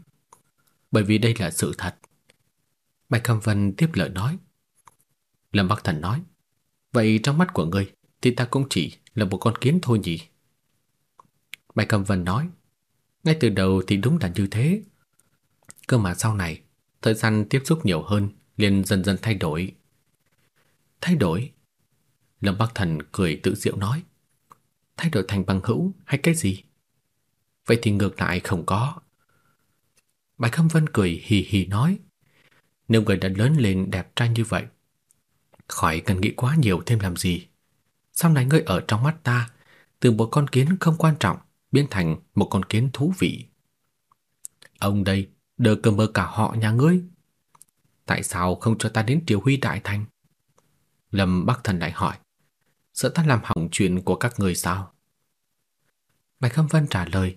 Bởi vì đây là sự thật. Bạch Khâm Vân tiếp lời nói. Lâm Bắc Thần nói, vậy trong mắt của ngươi thì ta cũng chỉ là một con kiến thôi nhỉ? Bạch Khâm Vân nói, ngay từ đầu thì đúng là như thế. Cơ mà sau này, thời gian tiếp xúc nhiều hơn liền dần dần thay đổi. Thay đổi? Lâm Bắc Thần cười tự diệu nói. Thay đổi thành bằng hữu hay cái gì? Vậy thì ngược lại không có. Bạch Khâm Vân cười hì hì nói. Nếu người đã lớn lên đẹp trai như vậy, khỏi cần nghĩ quá nhiều thêm làm gì. Sau này ngươi ở trong mắt ta, từ một con kiến không quan trọng biến thành một con kiến thú vị. Ông đây, đờ cơ mơ cả họ nhà ngươi. Tại sao không cho ta đến Triều Huy Đại Thành? Lâm Bắc Thần lại hỏi. Sợ ta làm hỏng chuyện của các người sao? Bạch Khâm Vân trả lời.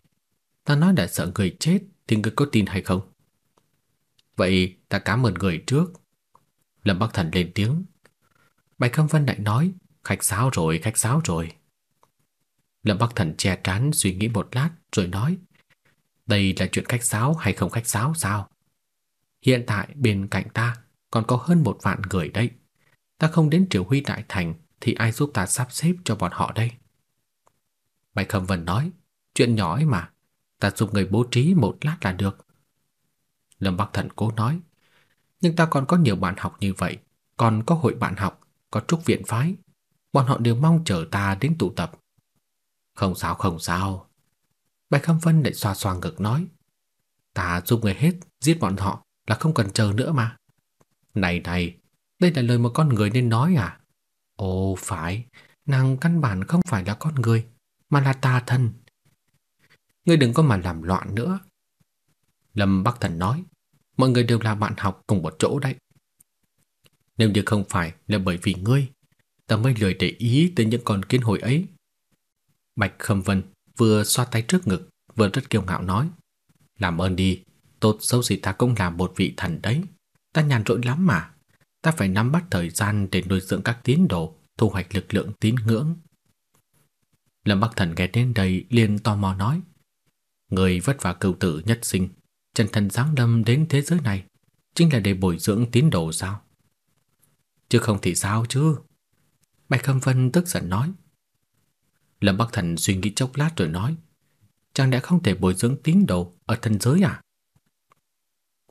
Ta nói đã sợ người chết thì người có tin hay không? Vậy ta cảm ơn người trước. Lâm Bắc Thần lên tiếng. Bạch Khâm Vân lại nói. Khách sáo rồi, khách sáo rồi. Lâm Bắc Thần che trán suy nghĩ một lát rồi nói. Đây là chuyện khách sáo hay không khách sáo sao? Hiện tại bên cạnh ta còn có hơn một vạn người đây. Ta không đến Triều Huy Đại Thành thì ai giúp ta sắp xếp cho bọn họ đây? Bạch Khâm Vân nói, chuyện nhỏ ấy mà, ta giúp người bố trí một lát là được. Lâm Bắc Thần cố nói, nhưng ta còn có nhiều bạn học như vậy, còn có hội bạn học, có trúc viện phái, bọn họ đều mong chờ ta đến tụ tập. Không sao không sao. Bạch Khâm Vân lại xoa xoa ngực nói, ta giúp người hết, giết bọn họ là không cần chờ nữa mà. Này này, đây là lời một con người nên nói à? Ồ phải, nàng căn bản không phải là con người, mà là tà thần. Ngươi đừng có mà làm loạn nữa. Lâm Bắc Thần nói, mọi người đều là bạn học cùng một chỗ đấy. Nếu như không phải là bởi vì ngươi, ta mới lười để ý tới những con kiến hồi ấy. Bạch Khâm Vân vừa xoa tay trước ngực, vừa rất kiêu ngạo nói, làm ơn đi, tốt xấu gì ta cũng là một vị thần đấy. Ta nhàn rỗi lắm mà. Ta phải nắm bắt thời gian để nuôi dưỡng các tín đồ, thu hoạch lực lượng tín ngưỡng. Lâm Bắc Thần nghe đến đây liền tò mò nói. Người vất vả cựu tử nhất sinh, chân thần giáng đâm đến thế giới này, chính là để bồi dưỡng tín đồ sao? Chứ không thì sao chứ? Bạch Khâm Vân tức giận nói. Lâm Bắc Thần suy nghĩ chốc lát rồi nói. Chẳng lẽ không thể bồi dưỡng tín đồ ở thần giới à?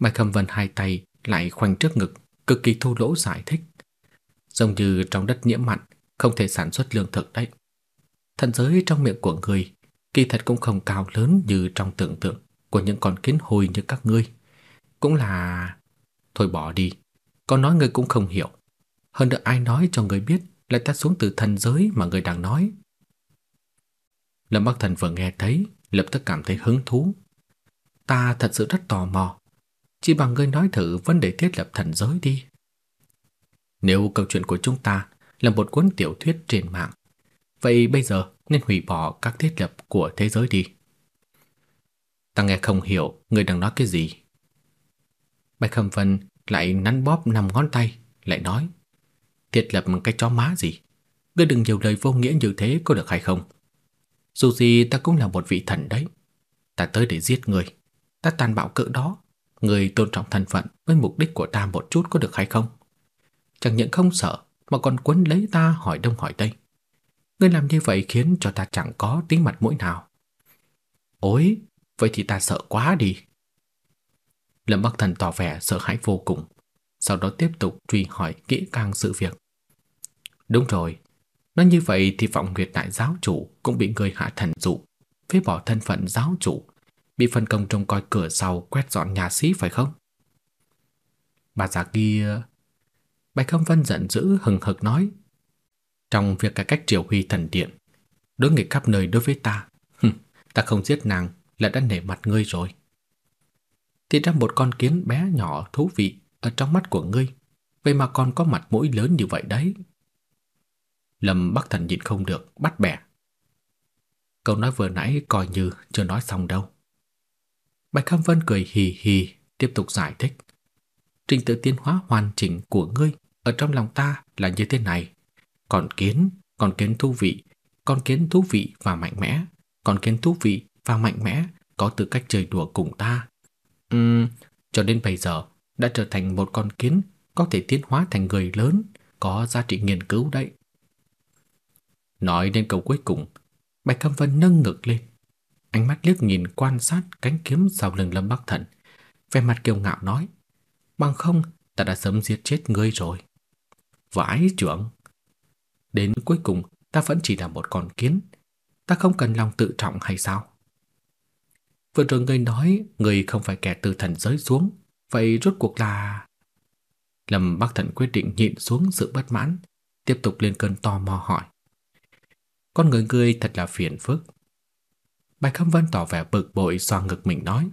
Bạch Khâm Vân hai tay lại khoanh trước ngực, cực kỳ thô lỗ giải thích. Giống như trong đất nhiễm mặn, không thể sản xuất lương thực đấy. Thần giới trong miệng của người kỳ thật cũng không cao lớn như trong tưởng tượng của những con kiến hồi như các ngươi. Cũng là... Thôi bỏ đi, có nói người cũng không hiểu. Hơn nữa ai nói cho người biết là ta xuống từ thần giới mà người đang nói. Lâm Bắc Thần vừa nghe thấy, lập tức cảm thấy hứng thú. Ta thật sự rất tò mò. Chỉ bằng ngươi nói thử vấn đề thiết lập thần giới đi. Nếu câu chuyện của chúng ta là một cuốn tiểu thuyết trên mạng, vậy bây giờ nên hủy bỏ các thiết lập của thế giới đi. Ta nghe không hiểu người đang nói cái gì. Bạch Khâm Vân lại nắn bóp năm ngón tay, lại nói Thiết lập cái chó má gì? Ngươi đừng nhiều lời vô nghĩa như thế có được hay không? Dù gì ta cũng là một vị thần đấy. Ta tới để giết người. Ta tàn bạo cỡ đó. Người tôn trọng thân phận với mục đích của ta một chút có được hay không? Chẳng những không sợ mà còn quấn lấy ta hỏi đông hỏi tây. Ngươi làm như vậy khiến cho ta chẳng có tiếng mặt mũi nào. Ôi, vậy thì ta sợ quá đi. Lâm Bắc Thần tỏ vẻ sợ hãi vô cùng, sau đó tiếp tục truy hỏi kỹ càng sự việc. Đúng rồi, nói như vậy thì vọng nguyệt đại giáo chủ cũng bị người hạ thần dụ, phế bỏ thân phận giáo chủ, bị phân công trông coi cửa sau quét dọn nhà sĩ phải không? Bà già kia... Bạch Khâm Vân giận dữ hừng hực nói. Trong việc cải cách triều huy thần điện, đối nghịch khắp nơi đối với ta, ta không giết nàng là đã nể mặt ngươi rồi. Thì ra một con kiến bé nhỏ thú vị ở trong mắt của ngươi, vậy mà còn có mặt mũi lớn như vậy đấy. Lâm Bắc Thần nhịn không được, bắt bẻ. Câu nói vừa nãy coi như chưa nói xong đâu. Bạch Khâm Vân cười hì hì, tiếp tục giải thích. Trình tự tiến hóa hoàn chỉnh của ngươi ở trong lòng ta là như thế này. Còn kiến, còn kiến thú vị, còn kiến thú vị và mạnh mẽ, còn kiến thú vị và mạnh mẽ có tư cách chơi đùa cùng ta. Ừm, cho đến bây giờ, đã trở thành một con kiến có thể tiến hóa thành người lớn, có giá trị nghiên cứu đấy. Nói đến câu cuối cùng, Bạch Cam Vân nâng ngực lên, ánh mắt liếc nhìn quan sát cánh kiếm sau lưng Lâm Bắc Thần, vẻ mặt kiêu ngạo nói: "Bằng không, ta đã sớm giết chết ngươi rồi." Vãi trưởng. Đến cuối cùng, ta vẫn chỉ là một con kiến, ta không cần lòng tự trọng hay sao? Vừa rồi ngươi nói ngươi không phải kẻ từ thần giới xuống, vậy rốt cuộc là Lâm Bắc Thần quyết định nhịn xuống sự bất mãn, tiếp tục lên cơn tò mò hỏi. Con người ngươi thật là phiền phức. Bạch Khâm Vân tỏ vẻ bực bội xoa ngực mình nói.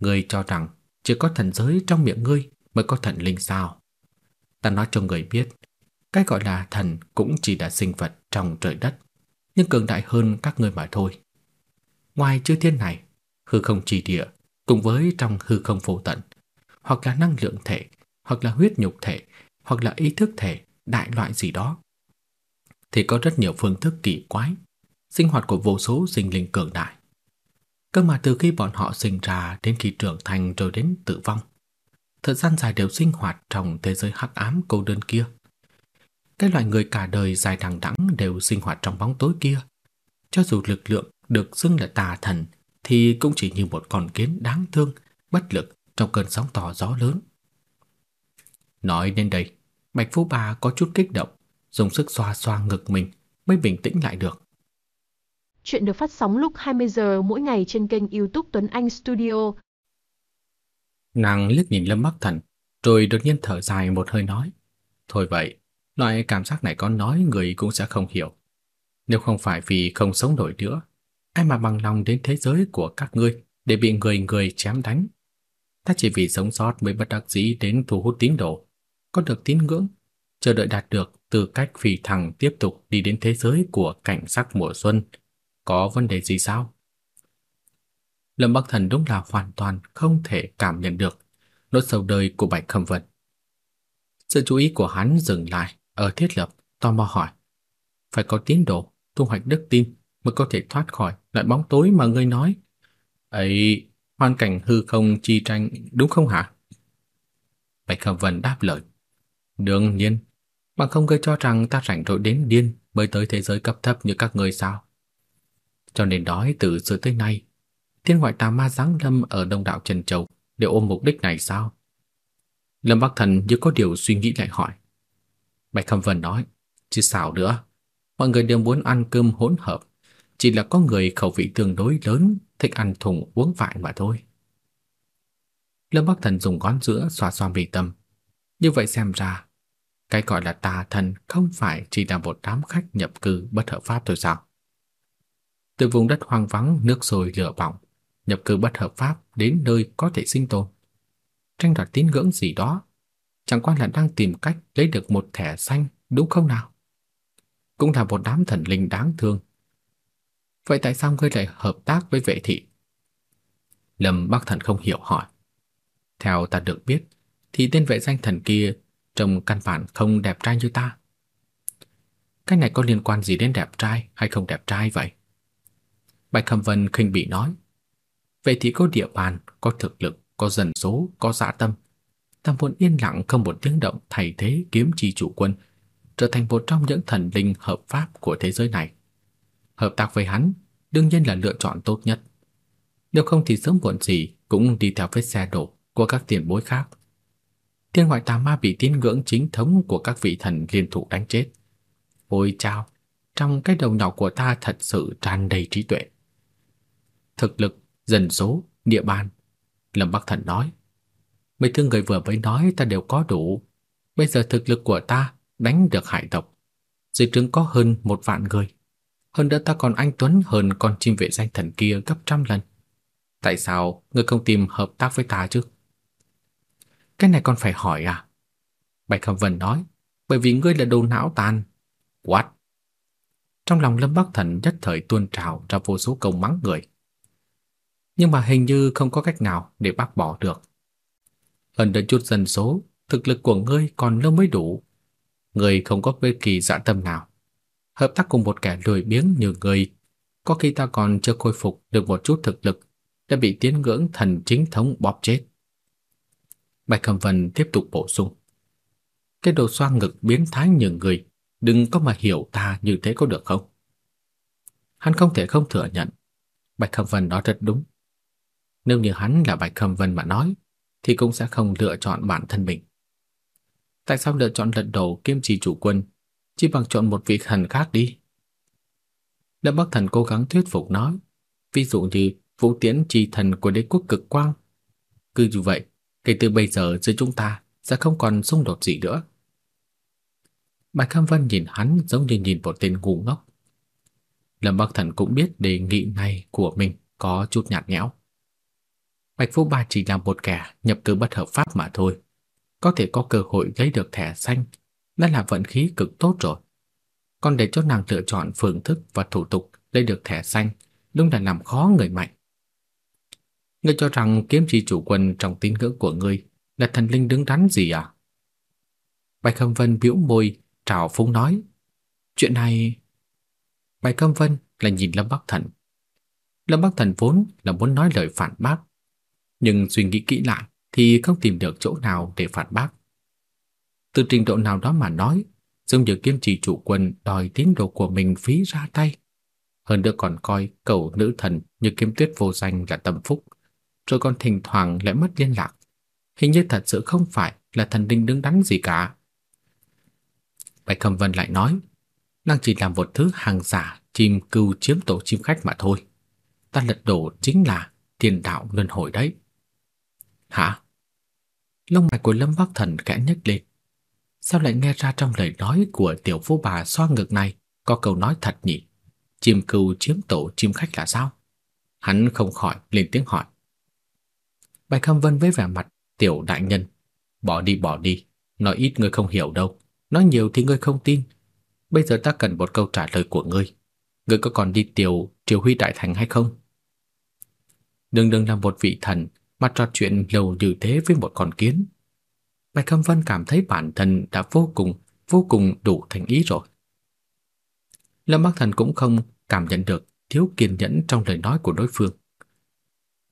Ngươi cho rằng chỉ có thần giới trong miệng ngươi mới có thần linh sao? Ta nói cho người biết, cái gọi là thần cũng chỉ là sinh vật trong trời đất, nhưng cường đại hơn các ngươi mà thôi. Ngoài chư thiên này, hư không trì địa cùng với trong hư không vô tận, hoặc là năng lượng thể, hoặc là huyết nhục thể, hoặc là ý thức thể, đại loại gì đó. Thì có rất nhiều phương thức kỳ quái, sinh hoạt của vô số sinh linh cường đại. Cơ mà từ khi bọn họ sinh ra đến khi trưởng thành rồi đến tử vong, thời gian dài đều sinh hoạt trong thế giới hắc ám cô đơn kia. Cái loại người cả đời dài đằng đẵng đều sinh hoạt trong bóng tối kia. Cho dù lực lượng được xưng là tà thần thì cũng chỉ như một con kiến đáng thương, bất lực trong cơn sóng to gió lớn. Nói đến đây, Bạch Phú Bà có chút kích động, dùng sức xoa xoa ngực mình mới bình tĩnh lại được. Chuyện được phát sóng lúc 20 giờ mỗi ngày trên kênh YouTube Tuấn Anh Studio. Nàng liếc nhìn Lâm Bắc Thần, rồi đột nhiên thở dài một hơi nói: "Thôi vậy, loại cảm giác này có nói người cũng sẽ không hiểu. Nếu không phải vì không sống nổi nữa, ai mà bằng lòng đến thế giới của các ngươi để bị người người chém đánh. Ta chỉ vì sống sót mới bất đắc dĩ đến thu hút tín đồ, có được tín ngưỡng, chờ đợi đạt được tư cách phi thăng tiếp tục đi đến thế giới của cảnh sắc mùa xuân. Có vấn đề gì sao? Lâm Bắc Thần đúng là hoàn toàn không thể cảm nhận được nỗi sầu đời của Bạch Khâm Vân. Sự chú ý của hắn dừng lại ở thiết lập, tò mò hỏi. Phải có tiến độ thu hoạch đức tin mới có thể thoát khỏi loại bóng tối mà ngươi nói. Ấy, hoàn cảnh hư không chi tranh đúng không hả? Bạch Khâm Vân đáp lời. Đương nhiên, bằng không ngươi cho rằng ta rảnh rỗi đến điên mới tới thế giới cấp thấp như các ngươi sao? Cho nên đói từ xưa tới nay, thiên ngoại tà ma giáng lâm ở đông đạo Trần Châu đều ôm mục đích này sao? Lâm Bắc Thần như có điều suy nghĩ lại hỏi. Bạch Khâm Vân nói, chứ sao nữa, mọi người đều muốn ăn cơm hỗn hợp, chỉ là có người khẩu vị tương đối lớn, thích ăn thùng uống vại mà thôi. Lâm Bắc Thần dùng ngón giữa xoa xoa mi tâm. Như vậy xem ra, cái gọi là tà thần không phải chỉ là một đám khách nhập cư bất hợp pháp thôi sao? Từ vùng đất hoang vắng nước sôi lửa bỏng, nhập cư bất hợp pháp đến nơi có thể sinh tồn. Tranh đoạt tín ngưỡng gì đó, chẳng qua là đang tìm cách lấy được một thẻ xanh, đúng không nào? Cũng là một đám thần linh đáng thương. Vậy tại sao ngươi lại hợp tác với vệ thị? Lâm Bắc Thần không hiểu hỏi. Theo ta được biết, thì tên vệ danh thần kia trông căn bản không đẹp trai như ta. Cái này có liên quan gì đến đẹp trai hay không đẹp trai vậy? Bạch Khâm Vân khinh bị nói. Vậy thì có địa bàn, có thực lực, có dân số, có dạ tâm. Ta muốn yên lặng không một tiếng động thay thế kiếm chi chủ quân, trở thành một trong những thần linh hợp pháp của thế giới này. Hợp tác với hắn đương nhiên là lựa chọn tốt nhất. Nếu không thì sớm muộn gì cũng đi theo vết xe đổ của các tiền bối khác. Thiên ngoại tà ma bị tín ngưỡng chính thống của các vị thần liên thủ đánh chết. Ôi chao, trong cái đầu nhỏ của ta thật sự tràn đầy trí tuệ thực lực, dân số, địa bàn. Lâm Bắc Thần nói. Mấy thứ người vừa mới nói ta đều có đủ. Bây giờ thực lực của ta đánh được hải tộc. Dưới trướng có hơn một vạn người. Hơn nữa ta còn anh Tuấn hơn con chim vệ danh thần kia gấp trăm lần. Tại sao ngươi không tìm hợp tác với ta chứ? Cái này còn phải hỏi à? Bạch Khâm Vân nói, bởi vì ngươi là đồ não tàn. What? Trong lòng Lâm Bắc Thần nhất thời tuôn trào ra vô số câu mắng người nhưng mà hình như không có cách nào để bác bỏ được. Hơn đến chút dân số, thực lực của ngươi còn lâu mới đủ. Ngươi không có bất kỳ dạ tâm nào. Hợp tác cùng một kẻ lười biếng như ngươi, có khi ta còn chưa khôi phục được một chút thực lực, đã bị tiến ngưỡng thần chính thống bóp chết. Bạch Cẩm Vân tiếp tục bổ sung. Cái đồ xoa ngực biến thái như người, đừng có mà hiểu ta như thế có được không? Hắn không thể không thừa nhận. Bạch Cẩm Vân nói rất đúng. Nếu như hắn là Bạch khâm Vân mà nói, thì cũng sẽ không lựa chọn bản thân mình. Tại sao lựa chọn lật đổ kiêm trì chủ quân, chỉ bằng chọn một vị thần khác đi? Lâm Bắc Thần cố gắng thuyết phục nói, ví dụ như Vũ Tiễn trì thần của đế quốc cực quang. Cứ như vậy, kể từ bây giờ giữa chúng ta sẽ không còn xung đột gì nữa. Bạch khâm Vân nhìn hắn giống như nhìn một tên ngu ngốc. Lâm Bắc Thần cũng biết đề nghị này của mình có chút nhạt nhẽo. Bạch Phú Ba chỉ là một kẻ nhập cư bất hợp pháp mà thôi. Có thể có cơ hội lấy được thẻ xanh, đã là vận khí cực tốt rồi. Còn để cho nàng lựa chọn phương thức và thủ tục lấy được thẻ xanh, đúng là làm khó người mạnh. Ngươi cho rằng kiếm chi chủ quân trong tín ngưỡng của ngươi là thần linh đứng đắn gì à? Bạch Khâm Vân bĩu môi, trào phúng nói. Chuyện này... Bạch Khâm Vân là nhìn Lâm Bắc Thần. Lâm Bắc Thần vốn là muốn nói lời phản bác, nhưng suy nghĩ kỹ lại thì không tìm được chỗ nào để phản bác. Từ trình độ nào đó mà nói, giống như kiên trì chủ quân đòi tín đồ của mình phí ra tay. Hơn nữa còn coi cầu nữ thần như kiếm tuyết vô danh là tâm phúc, rồi còn thỉnh thoảng lại mất liên lạc. Hình như thật sự không phải là thần linh đứng đắn gì cả. Bạch Khâm Vân lại nói, nàng chỉ làm một thứ hàng giả chim cừu chiếm tổ chim khách mà thôi. Ta lật đổ chính là tiền đạo luân hồi đấy. Hả? Lông mày của Lâm Bắc Thần khẽ nhếch lên. Sao lại nghe ra trong lời nói của tiểu phu bà xoa ngực này có câu nói thật nhỉ? Chim cừu chiếm tổ chim khách là sao? Hắn không khỏi lên tiếng hỏi. Bạch Khâm Vân với vẻ mặt tiểu đại nhân, bỏ đi bỏ đi, nói ít ngươi không hiểu đâu, nói nhiều thì ngươi không tin. Bây giờ ta cần một câu trả lời của ngươi. Ngươi có còn đi tiểu Triều Huy Đại Thành hay không? Đừng đừng là một vị thần mà trò chuyện lâu như thế với một con kiến. Bạch Khâm Vân cảm thấy bản thân đã vô cùng, vô cùng đủ thành ý rồi. Lâm Bắc Thần cũng không cảm nhận được thiếu kiên nhẫn trong lời nói của đối phương.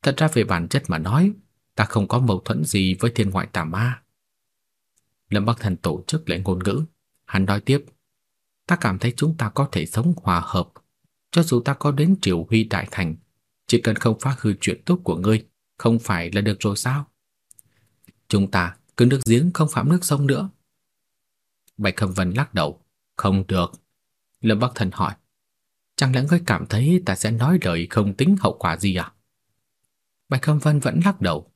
Thật ra về bản chất mà nói, ta không có mâu thuẫn gì với thiên ngoại tà ma. Lâm Bắc Thần tổ chức lễ ngôn ngữ, hắn nói tiếp, ta cảm thấy chúng ta có thể sống hòa hợp, cho dù ta có đến triều huy đại thành, chỉ cần không phá hư chuyện tốt của ngươi, không phải là được rồi sao? Chúng ta cứ nước giếng không phạm nước sông nữa. Bạch Khâm Vân lắc đầu, không được. Lâm Bắc Thần hỏi, chẳng lẽ ngươi cảm thấy ta sẽ nói lời không tính hậu quả gì à? Bạch Khâm Vân vẫn lắc đầu.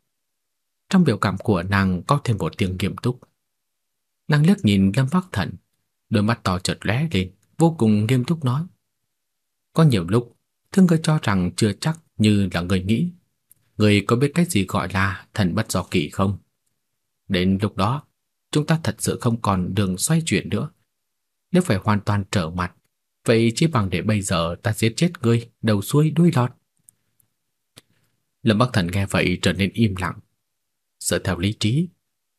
Trong biểu cảm của nàng có thêm một tiếng nghiêm túc. Nàng liếc nhìn Lâm Bắc Thần, đôi mắt to chợt lóe lên, vô cùng nghiêm túc nói: "Có nhiều lúc, thương người cho rằng chưa chắc như là người nghĩ. Người có biết cái gì gọi là thần bất do kỳ không? Đến lúc đó, chúng ta thật sự không còn đường xoay chuyển nữa. Nếu phải hoàn toàn trở mặt, vậy chỉ bằng để bây giờ ta giết chết ngươi, đầu xuôi đuôi lọt." Lâm Bắc Thần nghe vậy trở nên im lặng. Dựa theo lý trí,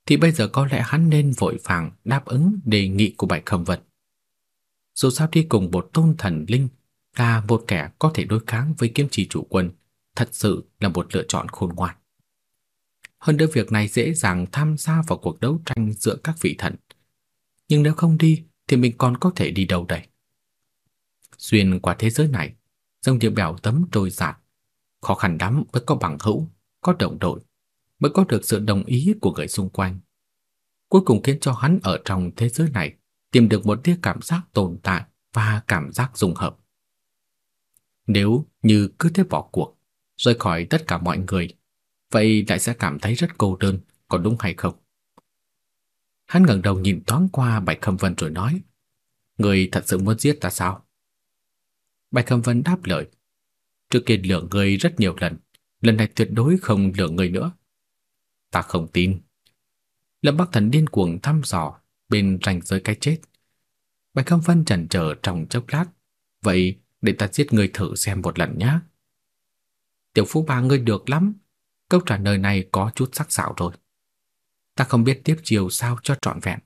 thì bây giờ có lẽ hắn nên vội vàng đáp ứng đề nghị của Bạch Khâm Vật. Dù sao đi cùng một tôn thần linh là một kẻ có thể đối kháng với kiếm trì chủ quân, thật sự là một lựa chọn khôn ngoan. Hơn nữa việc này dễ dàng tham gia vào cuộc đấu tranh giữa các vị thần. Nhưng nếu không đi thì mình còn có thể đi đâu đây? Xuyên qua thế giới này, giống như bèo tấm trôi giạt, khó khăn lắm mới có bằng hữu, có đồng đội, mới có được sự đồng ý của người xung quanh. Cuối cùng khiến cho hắn ở trong thế giới này tìm được một tia cảm giác tồn tại và cảm giác dung hợp. Nếu như cứ thế bỏ cuộc, rời khỏi tất cả mọi người, vậy lại sẽ cảm thấy rất cô đơn, có đúng hay không? Hắn ngẩng đầu nhìn thoáng qua Bạch Khâm Vân rồi nói, Người thật sự muốn giết ta sao? Bạch Khâm Vân đáp lời, Trước kia lừa người rất nhiều lần, lần này tuyệt đối không lừa người nữa. Ta không tin. Lâm Bắc Thần điên cuồng thăm dò bên ranh giới cái chết. Bạch Khâm Vân chần chờ trong chốc lát, vậy để ta giết người thử xem một lần nhé. Tiểu Phú Ba ngươi được lắm, câu trả lời này có chút sắc sảo rồi. Ta không biết tiếp chiều sao cho trọn vẹn.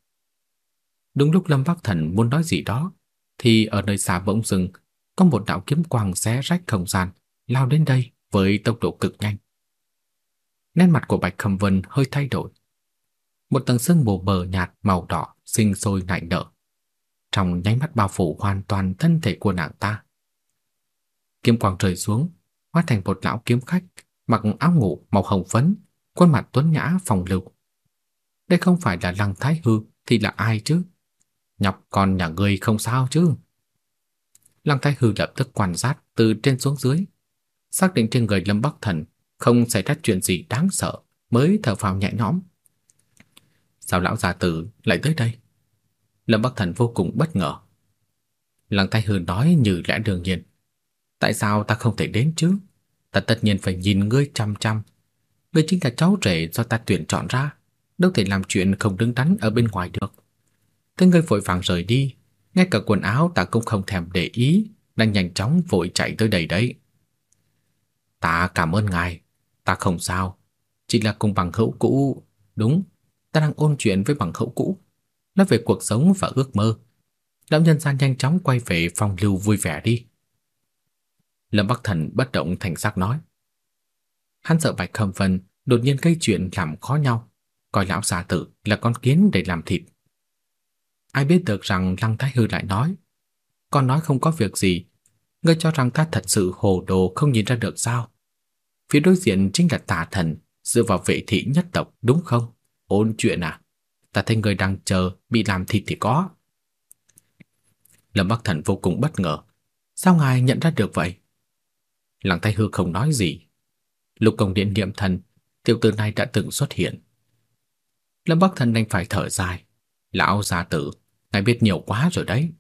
Đúng lúc Lâm Bắc Thần muốn nói gì đó, thì ở nơi xa bỗng dừng, có một đạo kiếm quang xé rách không gian, lao đến đây với tốc độ cực nhanh. Nét mặt của Bạch Khâm Vân hơi thay đổi, một tầng sương mù bờ nhạt màu đỏ sinh sôi nảy nở, trong nháy mắt bao phủ hoàn toàn thân thể của nàng ta. Kiếm quang rơi xuống, hóa thành một lão kiếm khách mặc áo ngủ màu hồng phấn, khuôn mặt tuấn nhã phong lưu. Đây không phải là Lăng Thái Hư thì là ai chứ? Nhọc con nhà ngươi không sao chứ? Lăng Thái Hư lập tức quan sát từ trên xuống dưới, xác định trên người Lâm Bắc Thần không xảy ra chuyện gì đáng sợ, mới thở phào nhẹ nhõm. Sao lão già tử lại tới đây? Lâm Bắc Thần vô cùng bất ngờ. Lăng Thái Hư nói như lẽ đương nhiên. Tại sao ta không thể đến chứ? Ta tất nhiên phải nhìn ngươi chăm chăm. Ngươi chính là cháu rể do ta tuyển chọn ra, đâu thể làm chuyện không đứng đắn ở bên ngoài được. Thế ngươi vội vàng rời đi, ngay cả quần áo ta cũng không thèm để ý, đang nhanh chóng vội chạy tới đây đấy. Ta cảm ơn ngài, ta không sao, chỉ là cùng bằng hữu cũ, đúng, ta đang ôn chuyện với bằng hữu cũ, nói về cuộc sống và ước mơ. Lão nhân gian nhanh chóng quay về phòng lưu vui vẻ đi. Lâm Bắc Thần bất động thành sắc nói. Hắn sợ Bạch Khâm Vân đột nhiên gây chuyện làm khó nhau, coi lão giả tử là con kiến để làm thịt. Ai biết được rằng Lăng Thái Hư lại nói, con nói không có việc gì, ngươi cho rằng ta thật sự hồ đồ không nhìn ra được sao? Phía đối diện chính là tà thần, dựa vào vệ thị nhất tộc đúng không? Ôn chuyện à? Ta thấy người đang chờ bị làm thịt thì có. Lâm Bắc Thần vô cùng bất ngờ. Sao ngài nhận ra được vậy? Lăng Thái Hư không nói gì. Lục công điện niệm thần, tiểu tử này đã từng xuất hiện. Lâm Bắc Thần đành phải thở dài. Lão gia tử, ngài biết nhiều quá rồi đấy.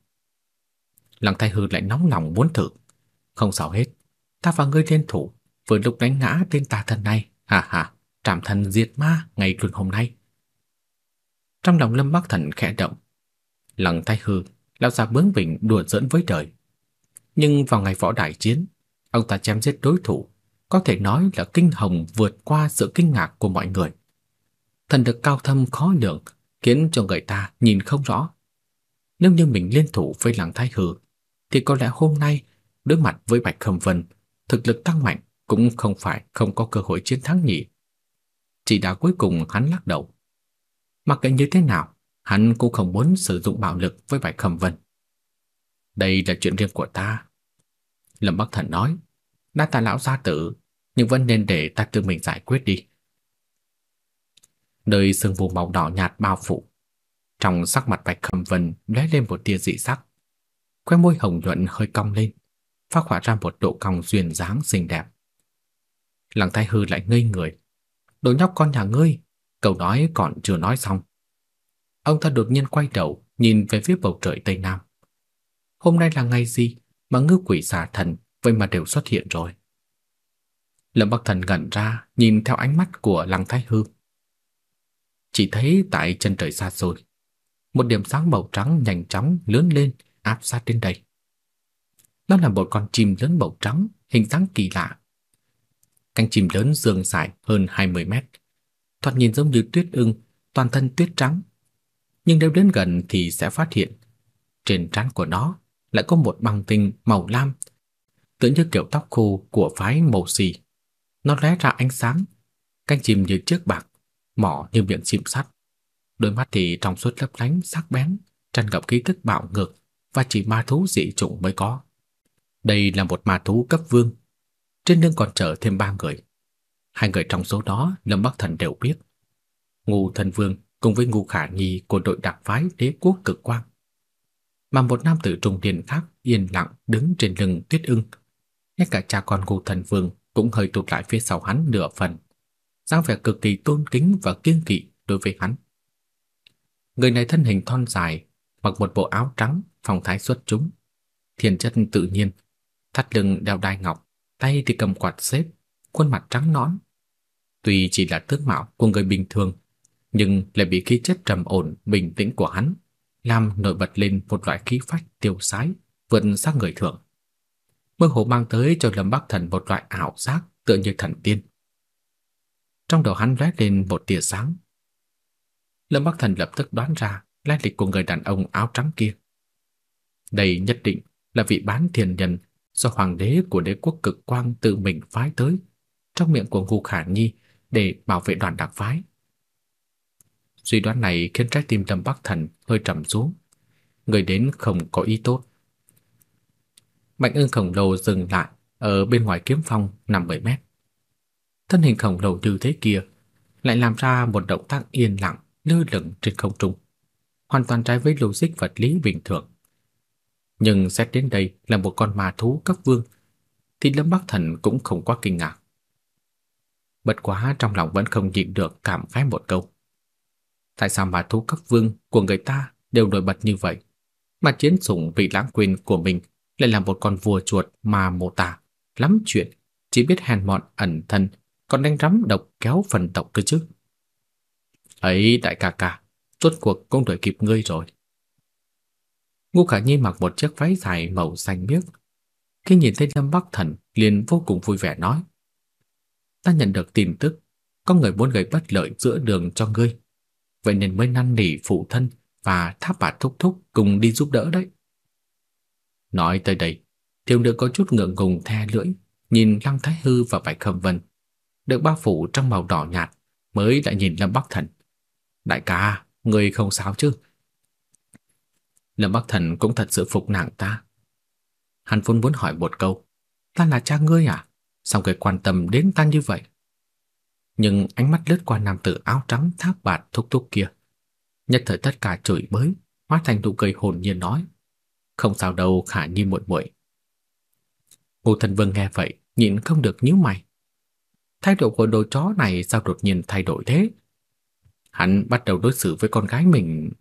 Lăng Thái Hư lại nóng lòng muốn thử. Không sao hết, ta và ngươi liên thủ, vừa lúc đánh ngã tên tà thần này, hà hà, trảm thần diệt ma ngày luôn hôm nay. Trong lòng Lâm Bắc Thần khẽ động. Lăng Thái Hư, lão già bướng bỉnh đùa giỡn với đời. Nhưng vào ngày võ đại chiến, ông ta chém giết đối thủ, có thể nói là kinh hồng vượt qua sự kinh ngạc của mọi người. Thần lực cao thâm khó lường, khiến cho người ta nhìn không rõ. Nếu như mình liên thủ với Lăng Thái Hư, thì có lẽ hôm nay đối mặt với Bạch Khâm Vân, thực lực tăng mạnh cũng không phải không có cơ hội chiến thắng nhỉ. Chỉ đã cuối cùng hắn lắc đầu. Mặc kệ như thế nào, hắn cũng không muốn sử dụng bạo lực với Bạch Khâm Vân. Đây là chuyện riêng của ta. Lâm Bắc Thần nói, đã ta lão gia tử, nhưng vẫn nên để ta tự mình giải quyết đi. Nơi sương mù màu đỏ nhạt bao phủ, trong sắc mặt Bạch Khâm Vân lóe lên một tia dị sắc. Khóe môi hồng nhuận hơi cong lên, phát họa ra một độ cong duyên dáng xinh đẹp. Lăng Thái Hư lại ngây người. Đồ nhóc con nhà ngươi, câu nói còn chưa nói xong. Ông ta đột nhiên quay đầu, nhìn về phía bầu trời Tây Nam. Hôm nay là ngày gì mà ngư quỷ xà thần vậy mà đều xuất hiện rồi? Lâm Bắc Thần ngẩn ra, nhìn theo ánh mắt của Lăng Thái Hư. Chỉ thấy tại chân trời xa xôi, một điểm sáng màu trắng nhanh chóng lớn lên, áp sát đến đây. Nó là một con chim lớn màu trắng, hình dáng kỳ lạ. Cánh chim lớn dương dài hơn 20 mét, thoạt nhìn giống như tuyết ưng, toàn thân tuyết trắng. Nhưng nếu đến gần thì sẽ phát hiện, trên trán của nó lại có một băng tinh màu lam, tựa như kiểu tóc khô của phái màu xì. Nó lóe ra ánh sáng, cánh chim như chiếc bạc, mỏ như miệng chim sắt. Đôi mắt thì trong suốt lấp lánh sắc bén, tràn ngập khí tức bạo ngược và chỉ ma thú dị chủng mới có. Đây là một ma thú cấp vương. Trên lưng còn chở thêm ba người. Hai người trong số đó Lâm Bắc Thần đều biết. ngu Thần Vương cùng với ngu Khả Nhi của đội đặc phái đế quốc cực quang. Mà một nam tử trung niên khác yên lặng đứng trên lưng tuyết ưng. Ngay cả cha con của Thần Vương cũng hơi tụt lại phía sau hắn nửa phần. dáng vẻ cực kỳ tôn kính và kiêng kỵ đối với hắn. Người này thân hình thon dài, mặc một bộ áo trắng, phong thái xuất chúng, thiên chất tự nhiên, thắt lưng đeo đai ngọc, tay thì cầm quạt xếp, khuôn mặt trắng nõn. Tuy chỉ là tướng mạo của người bình thường, nhưng lại bị khí chất trầm ổn, bình tĩnh của hắn làm nổi bật lên một loại khí phách tiêu sái, vượt xa người thường. Mơ hồ mang tới cho Lâm Bắc Thần một loại ảo giác tựa như thần tiên. Trong đầu hắn lóe lên một tia sáng. Lâm Bắc Thần lập tức đoán ra lai lịch của người đàn ông áo trắng kia. Đây nhất định là vị bán thiền nhân do hoàng đế của đế quốc cực quang tự mình phái tới, trong miệng của Ngô Khả Nhi để bảo vệ đoàn đặc phái. Suy đoán này khiến trái tim Lâm Bắc Thần hơi trầm xuống. Người đến không có ý tốt. Mạnh ưng khổng lồ dừng lại ở bên ngoài kiếm phong 50 mét. Thân hình khổng lồ như thế kia lại làm ra một động tác yên lặng lơ lửng trên không trung, hoàn toàn trái với logic vật lý bình thường. Nhưng xét đến đây là một con ma thú cấp vương, thì Lâm Bắc Thần cũng không quá kinh ngạc. Bất quá trong lòng vẫn không nhịn được cảm khái một câu. Tại sao ma thú cấp vương của người ta đều nổi bật như vậy, mà chiến sủng vị lãng quên của mình lại là một con vua chuột mà mô tả, lắm chuyện, chỉ biết hèn mọn ẩn thân, còn đánh rắm độc kéo phần tộc cơ chứ. Ấy đại ca ca, rốt cuộc cũng đuổi kịp ngươi rồi. Ngô Khả Nhi mặc một chiếc váy dài màu xanh biếc. Khi nhìn thấy Lâm Bắc Thần, liền vô cùng vui vẻ nói: "Ta nhận được tin tức, có người muốn gây bất lợi giữa đường cho ngươi, vậy nên mới năn nỉ phụ thân và tháp bạt thúc thúc cùng đi giúp đỡ đấy." Nói tới đây, thiếu nữ có chút ngượng ngùng the lưỡi, nhìn Lăng Thái Hư và Bạch Khâm Vân, được bao phủ trong màu đỏ nhạt, mới lại nhìn Lâm Bắc Thần. "Đại ca, người không sao chứ?" Lâm Bắc Thần cũng thật sự phục nàng ta. Hắn vốn muốn hỏi một câu, ta là cha ngươi à? Sao người quan tâm đến ta như vậy? Nhưng ánh mắt lướt qua nam tử áo trắng tháp bạt thúc thúc kia. Nhất thời tất cả chửi bới, hóa thành nụ cười hồn nhiên nói. Không sao đâu khả nhi muội muội. Ngô Thần Vương nghe vậy, nhịn không được nhíu mày. Thái độ của đồ chó này sao đột nhiên thay đổi thế? Hắn bắt đầu đối xử với con gái mình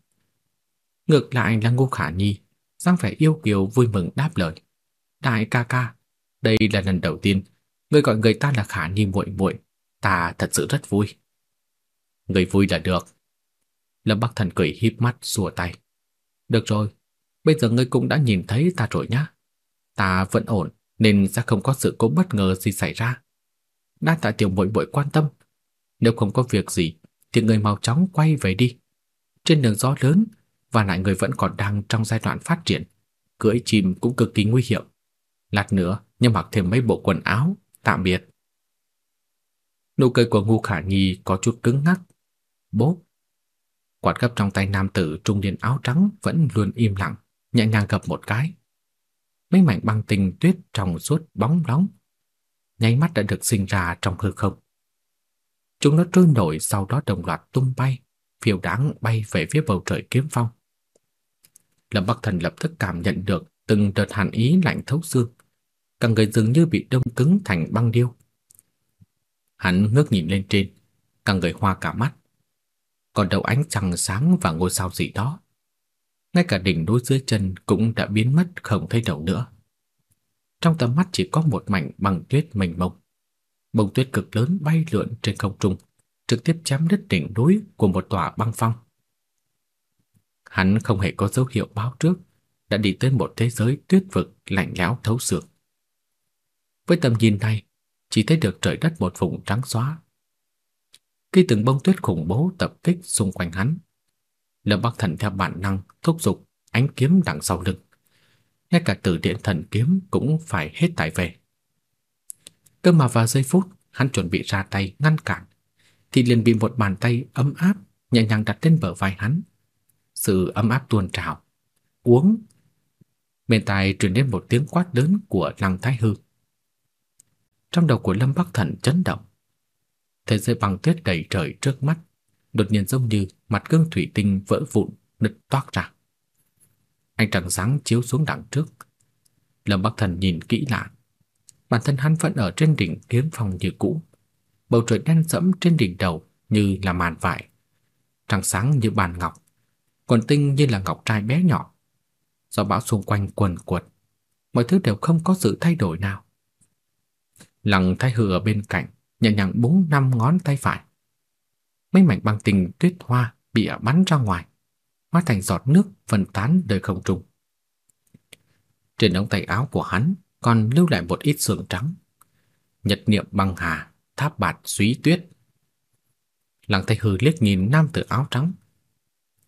Ngược lại là Ngô Khả Nhi, dáng vẻ yêu kiều vui mừng đáp lời. Đại ca ca, đây là lần đầu tiên người gọi người ta là Khả Nhi muội muội, ta thật sự rất vui. Người vui là được. Lâm Bắc Thần cười híp mắt xua tay. Được rồi, bây giờ ngươi cũng đã nhìn thấy ta rồi nhá. Ta vẫn ổn nên sẽ không có sự cố bất ngờ gì xảy ra. Đa tạ tiểu muội muội quan tâm. Nếu không có việc gì thì người mau chóng quay về đi. Trên đường gió lớn và lại người vẫn còn đang trong giai đoạn phát triển, cưỡi chim cũng cực kỳ nguy hiểm. Lát nữa, nhớ mặc thêm mấy bộ quần áo, tạm biệt. Nụ cười của Ngu Khả Nhi có chút cứng ngắc. bố. Quạt gấp trong tay nam tử trung niên áo trắng vẫn luôn im lặng, nhẹ nhàng gập một cái. Mấy mảnh băng tinh tuyết trong suốt bóng bóng, nháy mắt đã được sinh ra trong hư không. Chúng nó trôi nổi sau đó đồng loạt tung bay, phiêu đáng bay về phía bầu trời kiếm phong. Lâm Bắc Thần lập tức cảm nhận được từng đợt hàn ý lạnh thấu xương, cả người dường như bị đông cứng thành băng điêu. Hắn ngước nhìn lên trên, cả người hoa cả mắt. Còn đầu ánh trăng sáng và ngôi sao gì đó, ngay cả đỉnh núi dưới chân cũng đã biến mất không thấy đâu nữa. Trong tầm mắt chỉ có một mảnh băng tuyết mênh mông. Bông tuyết cực lớn bay lượn trên không trung, trực tiếp chém đứt đỉnh núi của một tòa băng phong. Hắn không hề có dấu hiệu báo trước, đã đi tới một thế giới tuyết vực lạnh lẽo thấu xương. Với tầm nhìn này, chỉ thấy được trời đất một vùng trắng xóa. Khi từng bông tuyết khủng bố tập kích xung quanh hắn, Lâm Bắc Thần theo bản năng thúc giục ánh kiếm đằng sau lưng. Ngay cả tử điện thần kiếm cũng phải hết tải về. Cơ mà vào giây phút hắn chuẩn bị ra tay ngăn cản, thì liền bị một bàn tay ấm áp nhẹ nhàng đặt lên bờ vai hắn sự ấm áp tuôn trào. Uống. Bên tai truyền đến một tiếng quát lớn của Lăng Thái Hư. Trong đầu của Lâm Bắc Thần chấn động. Thế giới băng tuyết đầy trời trước mắt, đột nhiên giống như mặt gương thủy tinh vỡ vụn, nứt toác ra. Ánh trăng sáng chiếu xuống đằng trước. Lâm Bắc Thần nhìn kỹ lại. Bản thân hắn vẫn ở trên đỉnh kiếm phòng như cũ. Bầu trời đen sẫm trên đỉnh đầu như là màn vải. Trăng sáng như bàn ngọc còn tinh như là ngọc trai bé nhỏ. Do bão xung quanh quần quật, mọi thứ đều không có sự thay đổi nào. Lăng Thái Hư ở bên cạnh, nhẹ nhàng búng năm ngón tay phải. Mấy mảnh băng tinh tuyết hoa bị bắn ra ngoài, hóa thành giọt nước phân tán đời không trung. Trên ống tay áo của hắn còn lưu lại một ít sương trắng. Nhật niệm băng hà, tháp bạt suý tuyết. Lăng Thái Hư liếc nhìn nam tử áo trắng,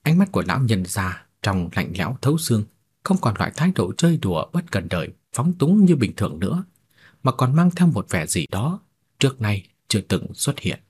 Ánh mắt của lão nhân già trong lạnh lẽo thấu xương, không còn loại thái độ chơi đùa bất cần đời, phóng túng như bình thường nữa, mà còn mang theo một vẻ gì đó trước nay chưa từng xuất hiện.